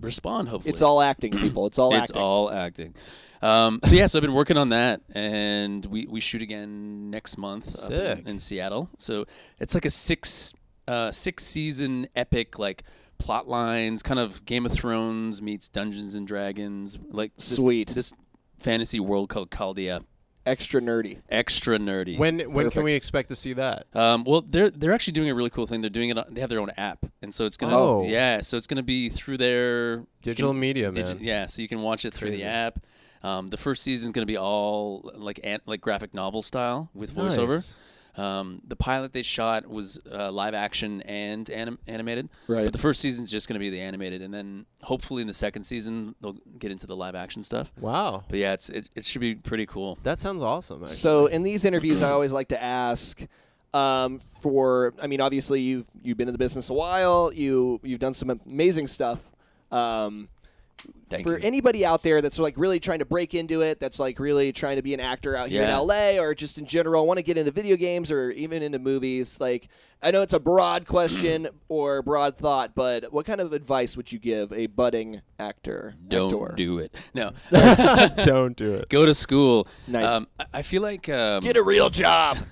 respond. Hopefully, It's all acting, people. It's all acting. it's acting. all acting. Um, so yeah, so I've been working on that, and we, we shoot again next month up in, in Seattle. So it's like a six uh, six season epic like plot lines, kind of Game of Thrones meets Dungeons and Dragons, like this, Sweet. this fantasy world called Chaldea. Extra nerdy. Extra nerdy. when when Perfect. can we expect to see that? Um, well, they're they're actually doing a really cool thing. They're doing it. On, they have their own app, and so it's gonna. Oh. Yeah, so it's gonna be through their Digital media, Digi- man. yeah, so you can watch it through Crazy. the app. Um, the first season is going to be all like an, like graphic novel style with voiceover. Nice. Um, the pilot they shot was uh, live action and anim- animated, Right. but the first season is just going to be the animated, and then hopefully in the second season they'll get into the live action stuff. Wow. But yeah, it's it, it should be pretty cool. That sounds awesome. Actually. So in these interviews, I always like to ask um, for. I mean, obviously you've you've been in the business a while. You you've done some amazing stuff. Um, Thank for you. anybody out there that's like really trying to break into it, that's like really trying to be an actor out here Yeah. in LA or just in general, want to get into video games or even into movies. Like, I know it's a broad question or broad thought, but what kind of advice would you give a budding actor? Don't actor? do it. No, don't do it. go to school. Nice. Um, I- I feel like um, Get a real job.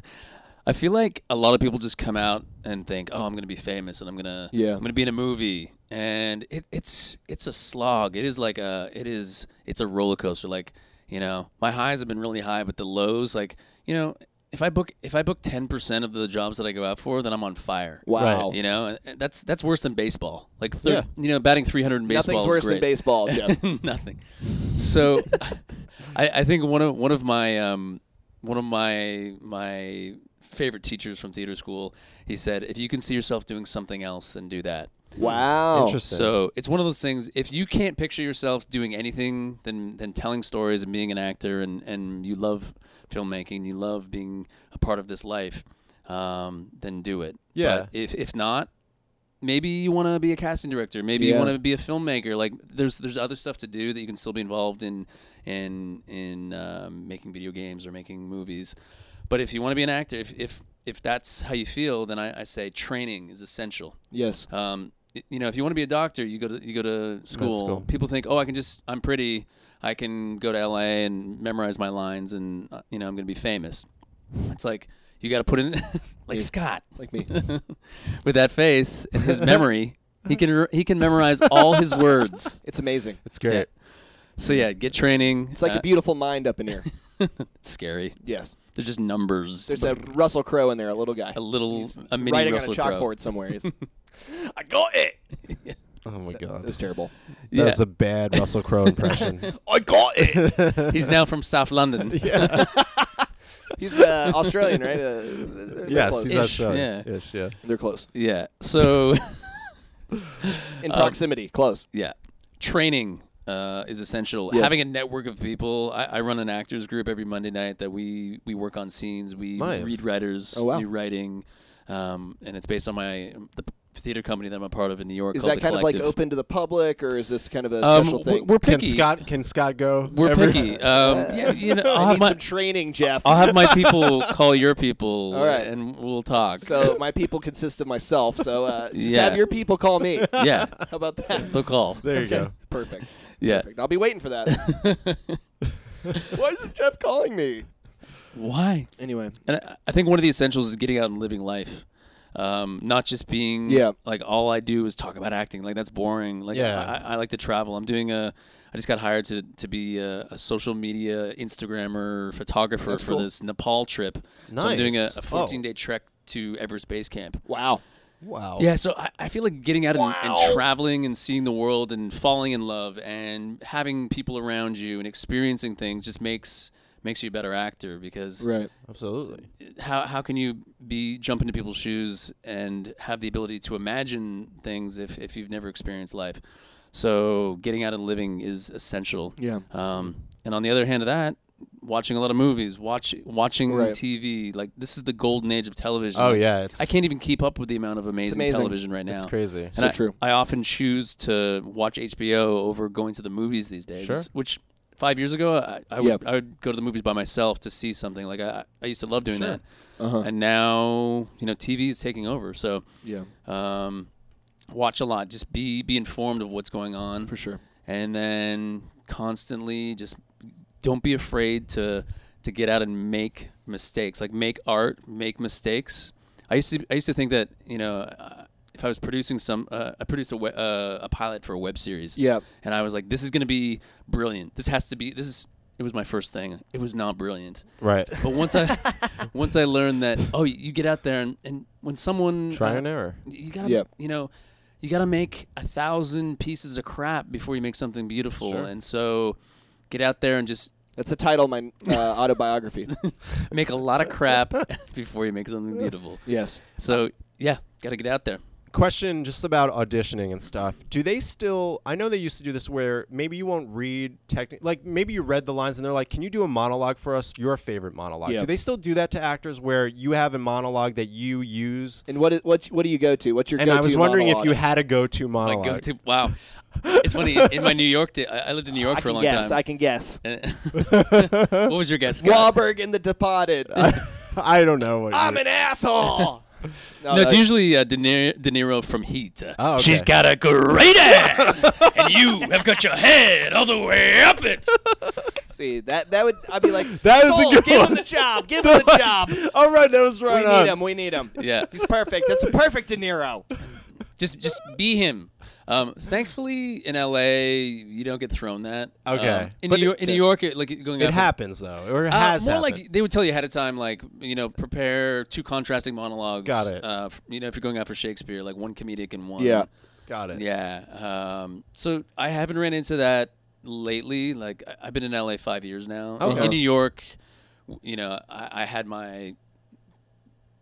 I feel like a lot of people just come out and think, "Oh, I'm going to be famous and I'm going to Yeah. I'm going to be in a movie." And it, it's it's a slog. It is like a it is it's a roller coaster. Like, you know, my highs have been really high, but the lows like, you know, if I book if I book 10% of the jobs that I go out for, then I'm on fire. Wow. You know, and- and that's that's worse than baseball. Like thir- Yeah. you know, batting 300 in baseball Nothing's is worse than baseball, Jeff. Nothing. So, I, I think one of one of my um, one of my my favorite teachers from theater school, he said, if you can see yourself doing something else, then do that. wow. Interesting. So it's one of those things. If you can't picture yourself doing anything than than telling stories and being an actor, and and you love filmmaking, you love being a part of this life, um, then do it. Yeah. But if if not, maybe you want to be a casting director. Maybe you want to be a filmmaker. Like there's there's other stuff to do that you can still be involved in in in um, making video games or making movies. But if you want to be an actor, if if if that's how you feel, then I, I say training is essential. Yes. Um, you know, if you want to be a doctor, you go to you go to school. school. People think, oh, I can just I'm pretty. I can go to L.A. and memorize my lines, and uh, you know I'm going to be famous. It's like you got to put in like Yeah. Scott Like me. with that face and his memory. He can re- he can memorize all his words. It's amazing. it's great. Yeah. So yeah, get training. It's like Uh, a beautiful mind up in here. it's scary. Yes. They're just numbers. There's a Russell Crowe in there, a little guy. a little He's a mini writing Russell on a Crowe. chalkboard somewhere. He's, I got it. Oh my god. It was terrible. That Yeah. was a bad Russell Crowe impression. I got it. He's now from South London. yeah. He's uh, Australian, right? Uh, they're, they're yes, close. he's Ish, Australian. yeah. Ish, yeah. They're close Yeah. So in Um, proximity. Close. yeah, training uh, is essential. Yes. Having a network of people. I, I run an actors group every Monday night that we we work on scenes. We Nice. read writers, Oh, wow. new writing, um, and it's based on my the theater company that I'm a part of in New York. Is that The kind of like open to the public, or is this kind of a Um, special w- thing? We're picky. Can picky. Scott can Scott go? We're every- picky. Um, yeah, you know, I'll I have need my some training, Jeff. I'll have my people call your people, All right. and we'll talk. so my people consist of myself. So uh, just Yeah. have your people call me. yeah, How about that? they'll call. There you Okay, go. Perfect. Yeah. Perfect. I'll be waiting for that. Why isn't Jeff calling me? Why? Anyway. And I, I think one of the essentials is getting out and living life. Um, not just being Yeah. like all I do is talk about acting. Like that's boring. Like Yeah. I, I like to travel. I'm doing a. I just got hired to to be a, a social media Instagrammer photographer That's for cool. this Nepal trip. So I'm doing a, Nice. a Oh. 14 day trek to Everest Base Camp. Wow. Wow. Yeah, so I, I feel like getting out and, and traveling and seeing the world and falling in love and having people around you and experiencing things just makes makes you a better actor because Right. Absolutely. how how can you be jump into people's shoes and have the ability to imagine things if, if you've never experienced life? So getting out and living is essential. Yeah. Um, and on the other hand of that, watching a lot of movies, watch watching Right. TV, like this is the golden age of television. Oh Like, yeah, it's I can't even keep up with the amount of amazing, amazing. television right now. It's crazy. And So I, true. I often choose to watch HBO over going to the movies these days. Sure. It's- which five years ago, I, I would Yep. I would go to the movies by myself to see something. Like I, I used to love doing Sure. that, Uh-huh. and now you know TV is taking over. So Yeah. um, watch a lot. Just be be informed of what's going on, For sure. and then constantly just don't be afraid to to get out and make mistakes. Like make art, make mistakes. I used to I used to think that you know uh, if I was producing some uh, I produced a we- uh, a pilot for a web series. Yeah. And I was like, this is going to be brilliant. This has to be. This is. It was my first thing. It was not brilliant. right. But once I once I learned that oh you get out there and, and when someone Try uh, and error. you gotta Yep. you know you gotta make a thousand pieces of crap before you make something beautiful Sure. and so get out there and just That's the title of my uh, autobiography. make a lot of crap before you make something beautiful yes. so yeah gotta get out there Question just about auditioning and stuff. Do they still? I know they used to do this where maybe you won't read technic like maybe you read the lines and they're like, "Can you do a monologue for us? Your favorite monologue." Yeah. Do they still do that to actors where you have a monologue that you use? And what is, what what do you go to? What's your And go-to I was wondering if you had a go-to monologue. like go to wow it's funny in my New York day, I I lived in New York I for a long guess. time I can guess. what was your guess Scott? Wahlberg in The Departed. I don't know what. I'm you- an asshole. No it's that- usually uh, De, Niro, De Niro from Heat Oh, okay. She's got a great ass, and you have got your head all the way up it. See that that would I'd be like That is a "Sold, good give one." him the job. Give him the job. All right, that was right. We right need him. We need him. Yeah, He's perfect. That's a perfect De Niro. just just be him. Um, thankfully, in LA, you don't get thrown that. Okay. Um, in But New York, it- in New York, it, like going It out for- happens though, or it Uh, has more happened. like they would tell you ahead of time, like you know, prepare two contrasting monologues. Got it. Uh, f- you know, if you're going out for Shakespeare, like one comedic and one. Yeah. Got it. Yeah. Um, so I haven't ran into that lately. Like I- I've been in LA five years now. In- Okay. In New York, you know, I, I had my.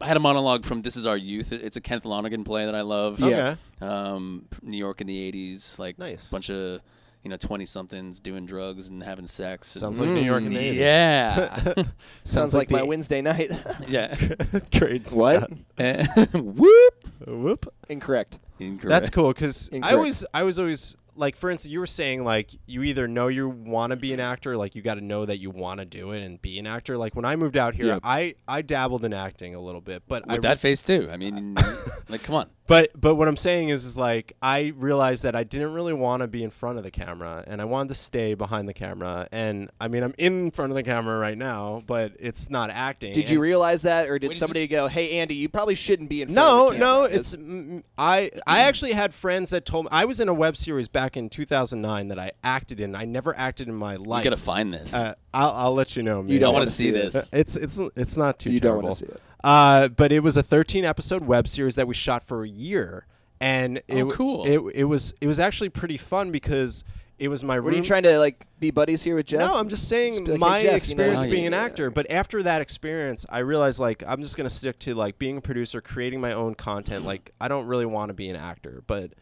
I had a monologue from This Is Our Youth. It's a Kenneth Lonergan play that I love. Yeah. Um, New York in the '80s, like Nice. bunch of you know twenty somethings doing drugs and having sex. and- Sounds like New York in the 80s. yeah, Sounds like my the- Wednesday night. yeah. Great. What? Eh, Whoop. Whoop. Incorrect. Incorrect. That's cool because I Incorrect. always, I was always like, for instance, you were saying like you either know you want to be an actor, like you got to know that you want to do it and be an actor. Like when I moved out here, Yeah. I I dabbled in acting a little bit, but I With that face too. I mean, like, come on. But but what I'm saying is is like I realized that I didn't really want to be in front of the camera and I wanted to stay behind the camera and I mean I'm in front of the camera right now but it's not acting. Did you realize that, or did Wait, is somebody go, "Hey, Andy, you probably shouldn't be in front No, of the camera"? no, 'Cause- it's mm, I I actually had friends that told me I was in a web series back in 2009 that I acted in. I never acted in my life. You life. gotta find this. uh, I'll, I'll let you know. You don't want wanna see this. It's it's it's not too you don't terrible. want to see it. Uh, but it was a 13 episode web series that we shot for a year, and it Oh, cool. It, it was it was actually pretty fun because it was my Were room. you trying to like be buddies here with Jeff? no, I'm just saying Just be like, my "Hey, Jeff, you know- experience Oh, being an yeah. actor. But after that experience, I realized like I'm just gonna stick to like being a producer, creating my own content. Like I don't really want to be an actor, but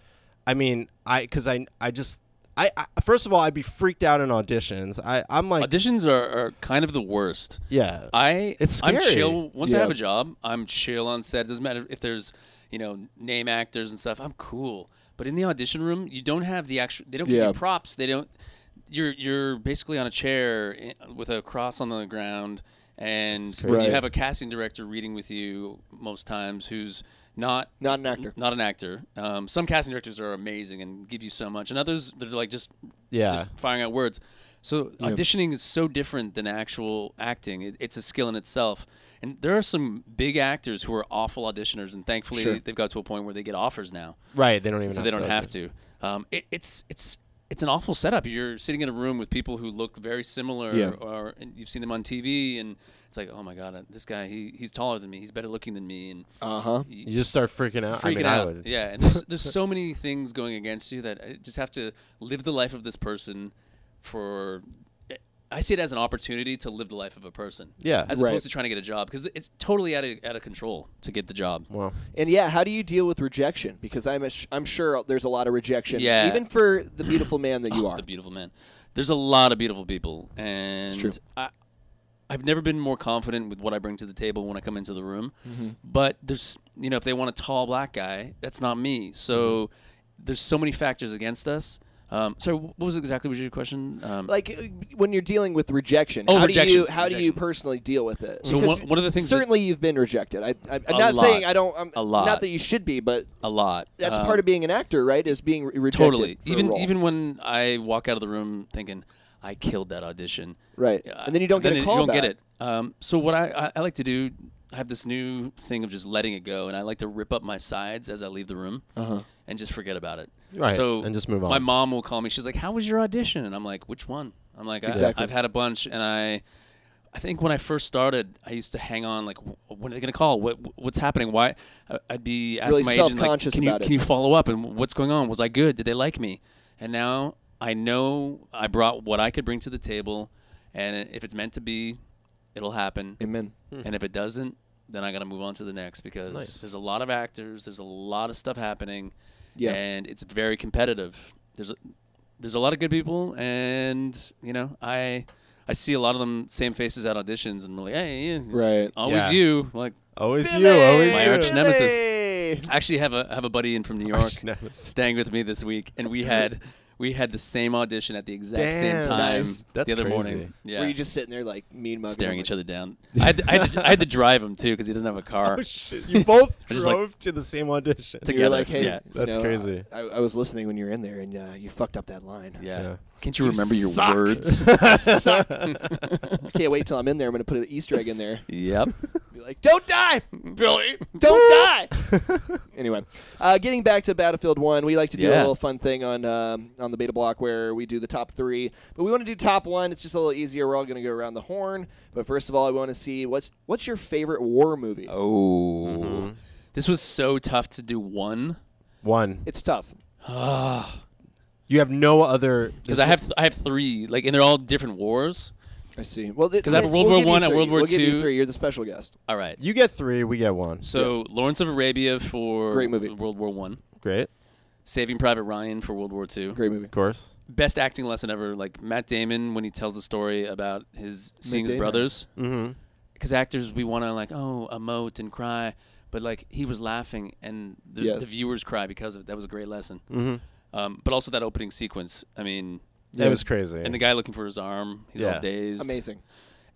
I mean I because I I just I, I first of all I'd be freaked out in auditions. I I'm like Auditions are, are kind of the worst. yeah I It's scary. I'm chill once I have a job. I'm chill on set. Doesn't matter if there's you know, name actors and stuff. I'm cool, but in the audition room, you don't have the actual. They don't give Yeah. you props. They don't. You're you're basically on a chair eh, with a cross on the ground, and That's you have a casting director reading with you most times, who's not Not an actor. not an actor. Um, some casting directors are amazing and give you so much, and others they're like just Yeah. just firing out words. So Yeah. auditioning is so different than actual acting. It, it's a skill in itself. And there are some big actors who are awful auditioners, and thankfully Sure. they've got to a point where they get offers now, right. They don't even. so they don't have to. Um, it, it's it's it's an awful setup. You're sitting in a room with people who look very similar, Yeah. or and you've seen them on TV, and it's like, oh my god, uh, this guy he, he's taller than me, he's better looking than me, and Uh huh. y- You just start freaking out. I freaking mean, out. I would. Yeah, and there's, there's so many things going against you that I just have to live the life of this person for. I see it as an opportunity to live the life of a person. Yeah. As Right. opposed to trying to get a job because it's totally out of out of control to get the job. Well, And yeah, how do you deal with rejection? Because I'm a sh- I'm sure there's a lot of rejection, Yeah. even for the beautiful man that you Oh, are. the beautiful man. There's a lot of beautiful people, and true. I, I've never been more confident with what I bring to the table when I come into the room. Mm-hmm. But there's, you know, if they want a tall black guy, that's not me. So Mm-hmm. there's so many factors against us. Um, so what was exactly was your question? Um, like uh, when you're dealing with rejection, Oh, how rejection, do you how do you personally deal with it? So one- one of the things certainly you've been rejected. I, I, I'm A not lot. saying I don't. I'm, A lot. Not that you should be, but a lot. that's Um, part of being an actor, right? Is being re- rejected. totally. Even even when I walk out of the room thinking I killed that audition, right, and then you don't get a call You don't back. get it. Um, so what I, I, I like to do, I have this new thing of just letting it go, and I like to rip up my sides as I leave the room Uh-huh. and just forget about it. Right, So and just move on. My mom will call me. She's like, "How was your audition?" And I'm like, "Which one?" I'm like, Exactly. I, I've had a bunch, and I. I think when I first started, I used to hang on like, "Wh- when are they gonna call? What what's happening? Why? I- I'd be asking Really my agent like, self-conscious can you about it. can you follow up and what's going on? Was I good? Did they like me? And now I know I brought what I could bring to the table, and if it's meant to be, it'll happen. Amen. Hmm. And if it doesn't, then I got to move on to the next because Nice. there's a lot of actors, there's a lot of stuff happening, Yeah. and it's very competitive. There's a, there's a lot of good people, and you know I I see a lot of them same faces at auditions, and I'm like, hey, yeah, Right. always Yeah. you. Like always you. Always My you. arch nemesis. I actually have a have a buddy in from New York staying with me this week, and we had we had the same audition at the exact same Damn. time Nice. That's the other crazy. morning. Yeah. Were you just sitting there like mean mugging staring each like, other down. I had, to, I, had to, I had to drive him too because he doesn't have a car. Oh shit! You both I just, like- drove to the same audition. You're together. like, hey, yeah. you That's know, crazy. I, I was listening when you were in there, and uh, you fucked up that line. yeah. Yeah. Can't you remember your suck. words? Can't wait till I'm in there. I'm gonna put an Easter egg in there. yep. Be like, don't die, Billy. Don't die. anyway, uh, getting back to Battlefield One, we like to do a little fun thing on um, on the beta block where we do the top three, but we want to do top one. It's just a little easier. We're all gonna go around the horn. But first of all, I want to see what's what's your favorite war movie. Oh. This was so tough to do one. One. It's tough. You have no other. Because I have I have three, like, and they're all different wars. I see. Well, 'Cause I have World we'll War One and. World War we'll give Two. three. You're the special guest. All right. You get three. We get one. So Lawrence of Arabia for Great movie. World War One, Great. Saving Private Ryan for World War Two. Great movie. Of course. Best acting lesson ever. Like Matt Damon when he tells the story about his seeing his Damon. brothers. Mm-hmm. Because actors, we want to like oh emote and cry, but like he was laughing and the, Yes. the viewers cry because of it. That was a great lesson. Mm-hmm. Um, but also that opening sequence. I mean, it was crazy. and the guy looking for his arm, he's Yeah. all dazed. Amazing.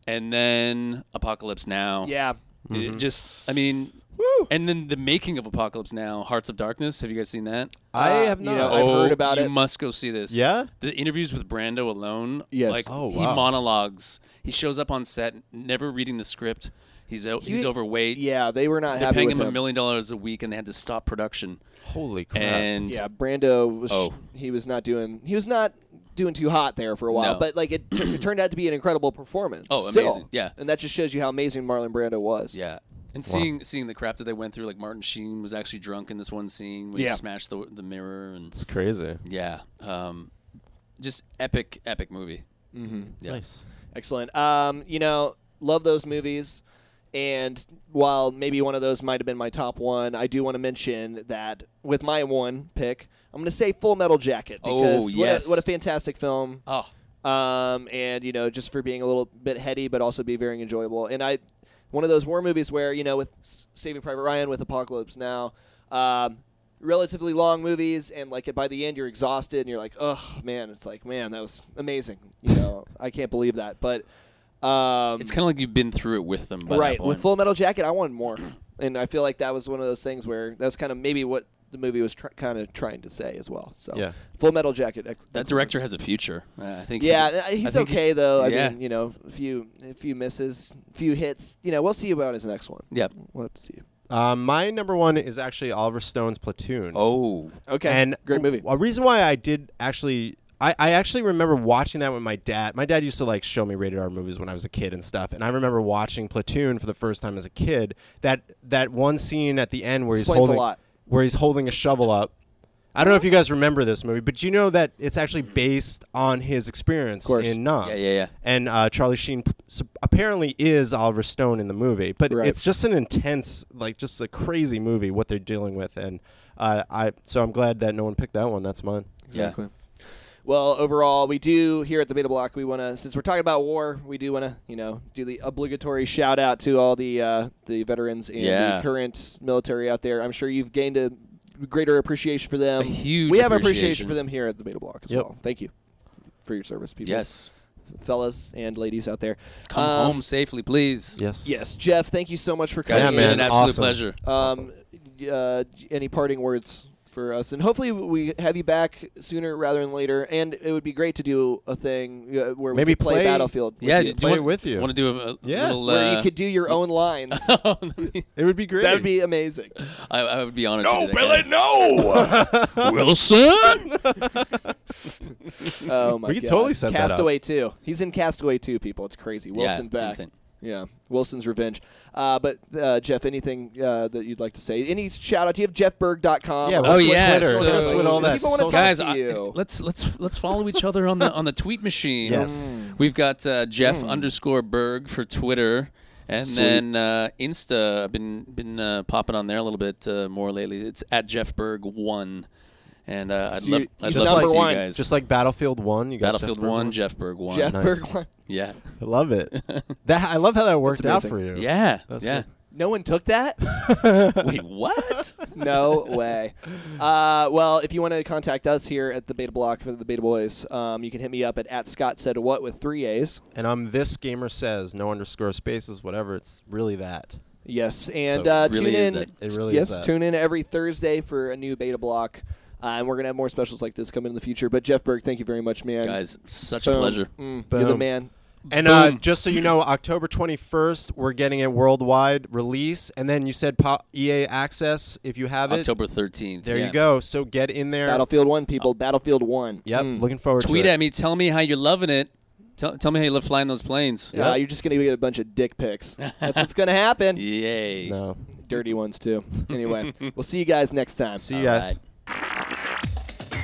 And then Apocalypse Now. Yeah. Mm-hmm. just, I mean, Woo. and then the making of Apocalypse Now, Hearts of Darkness. Have you guys seen that? I Uh, have you not. know, I've heard about you it. must go see this. Yeah? The interviews with Brando alone. Yes. Like Oh, he monologues. He shows up on set, never reading the script. He's o- he's overweight. Yeah, they were not They're happy paying with him a million dollars a week, and they had to stop production. Holy crap. And Yeah, Brando was Oh. he was not doing he was not doing too hot there for a while, No. but like it, t- it turned out to be an incredible performance. Oh, still. amazing. Yeah. and that just shows you how amazing Marlon Brando was. yeah. And seeing seeing the crap that they went through, like Martin Sheen was actually drunk in this one scene when Yeah. he smashed the the mirror, and it's crazy. yeah, um, just epic, epic movie. Mm-hmm. Yeah. Nice. Excellent. Um, you know, love those movies. And while maybe one of those might have been my top one, I do want to mention that with my one pick, I'm going to say Full Metal Jacket Oh, because what, a, what a fantastic film. Oh, um, and you know, just for being a little bit heady, but also be very enjoyable. And I, one of those war movies where you know, with Saving Private Ryan, with Apocalypse Now, Um, relatively long movies, and like by the end you're exhausted, and you're like, oh man, it's like man, that was amazing. You know, I can't believe that, but. Um, It's kind of like you've been through it with them. By right That point. with Full Metal Jacket, I wanted more, and I feel like that was one of those things where that's kind of maybe what the movie was tr- kind of trying to say as well. So Yeah. Full Metal Jacket. ex- that director has a future. Uh, I think. Yeah, he- uh, he's think he- okay though. I yeah. mean, you know, a few a few misses, a few hits. You know, we'll see about his next one. Yep. We'll have to see. Um, my number one is actually Oliver Stone's Platoon. Oh. Okay, And great movie. A reason why I did actually, I, I actually remember watching that with my dad. My dad used to like show me rated R movies when I was a kid and stuff. And I remember watching Platoon for the first time as a kid. That that one scene at the end where he's Explains a holding lot. where he's holding a shovel up. I don't know if you guys remember this movie, but you know that it's actually based on his experience course. in Nam. Yeah, yeah, yeah. And uh, Charlie Sheen p- sup- apparently is Oliver Stone in the movie, but Right. it's just an intense, like, just a crazy movie what they're dealing with, and uh, I so I'm glad that no one picked that one. That's mine. Exactly. Well, overall, we do here at the Beta Block. We want to, since we're talking about war, we do want to, you know, do the obligatory shout out to all the uh, the veterans and Yeah. the current military out there. I'm sure you've gained a greater appreciation for them. A huge We have appreciation appreciation. for them here at the Beta Block as Yep. well. Thank you for your service, people. Yes. fellas and ladies out there. Come Um, home safely, please. Yes. Yes, Jeff. Thank you so much for coming. it's Yeah, been man. an absolute Awesome. pleasure. Um, uh, any parting words for us? And hopefully we have you back sooner rather than later. And it would be great to do a thing uh, where we Maybe could play, play- Battlefield. with yeah, you. do play you it want, with you. Want to do a, a Yeah. little? where uh, you could do your own lines. It would be great. that would be amazing. I, I would be honored No, to. Billy, guys. no! Wilson. Oh my We god. totally set that up. Castaway too. He's in Castaway too. People, it's crazy. Wilson yeah, back. insane. Yeah, Wilson's Revenge. Uh, but uh, Jeff, anything uh, that you'd like to say? Any shout out? Do you have jeffberg.com? Yeah, Oh what's yeah, Twitter? so Hit with all that People want to social- talk guys, to I- let's let's let's follow each other on the on the tweet machine. Yes. We've got uh, Jeff underscore Berg for Twitter, and Sweet. then uh, Insta. I've been been uh, popping on there a little bit uh, more lately. It's at Jeff Berg one, and uh, I'd So love I'd he's love to number see one. you guys. Just like Battlefield One, you got Battlefield Jeff Berg one, Jeff Berg one. Jeff Nice. Berg. one. Yeah, I love it. that I love how that worked out for you. yeah, That's yeah. good. No one took that. Wait, what? no way. Uh, well, if you want to contact us here at the Beta Block for the Beta Boys, um, you can hit me up at, at Scott said what with three A's. And I'm this gamer says no underscore spaces whatever. It's really that. Yes, and So uh, really tune in. It really yes, is that. tune in every Thursday for a new Beta Block, uh, and we're gonna have more specials like this coming in the future. But Jeff Berg, thank you very much, man. Guys, such a pleasure. Mm, you're the man. And uh, just so you know, October 21st, we're getting a worldwide release. And then you said po- EA Access if you have it. October thirteenth. There you go. So get in there. Battlefield One, people. Battlefield One. Yep. Mm. Looking forward Tweet to it. Tweet at me. Tell me how you're loving it. Tell, tell me how you love flying those planes. Uh, you're just gonna get a bunch of dick pics. That's what's gonna happen. Yay. No. Dirty ones too. Anyway, we'll see you guys next time. See you All guys. right.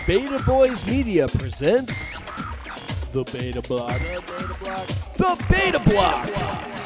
Beta Boys Media presents the Beta Block. The Beta Block. The Beta Block.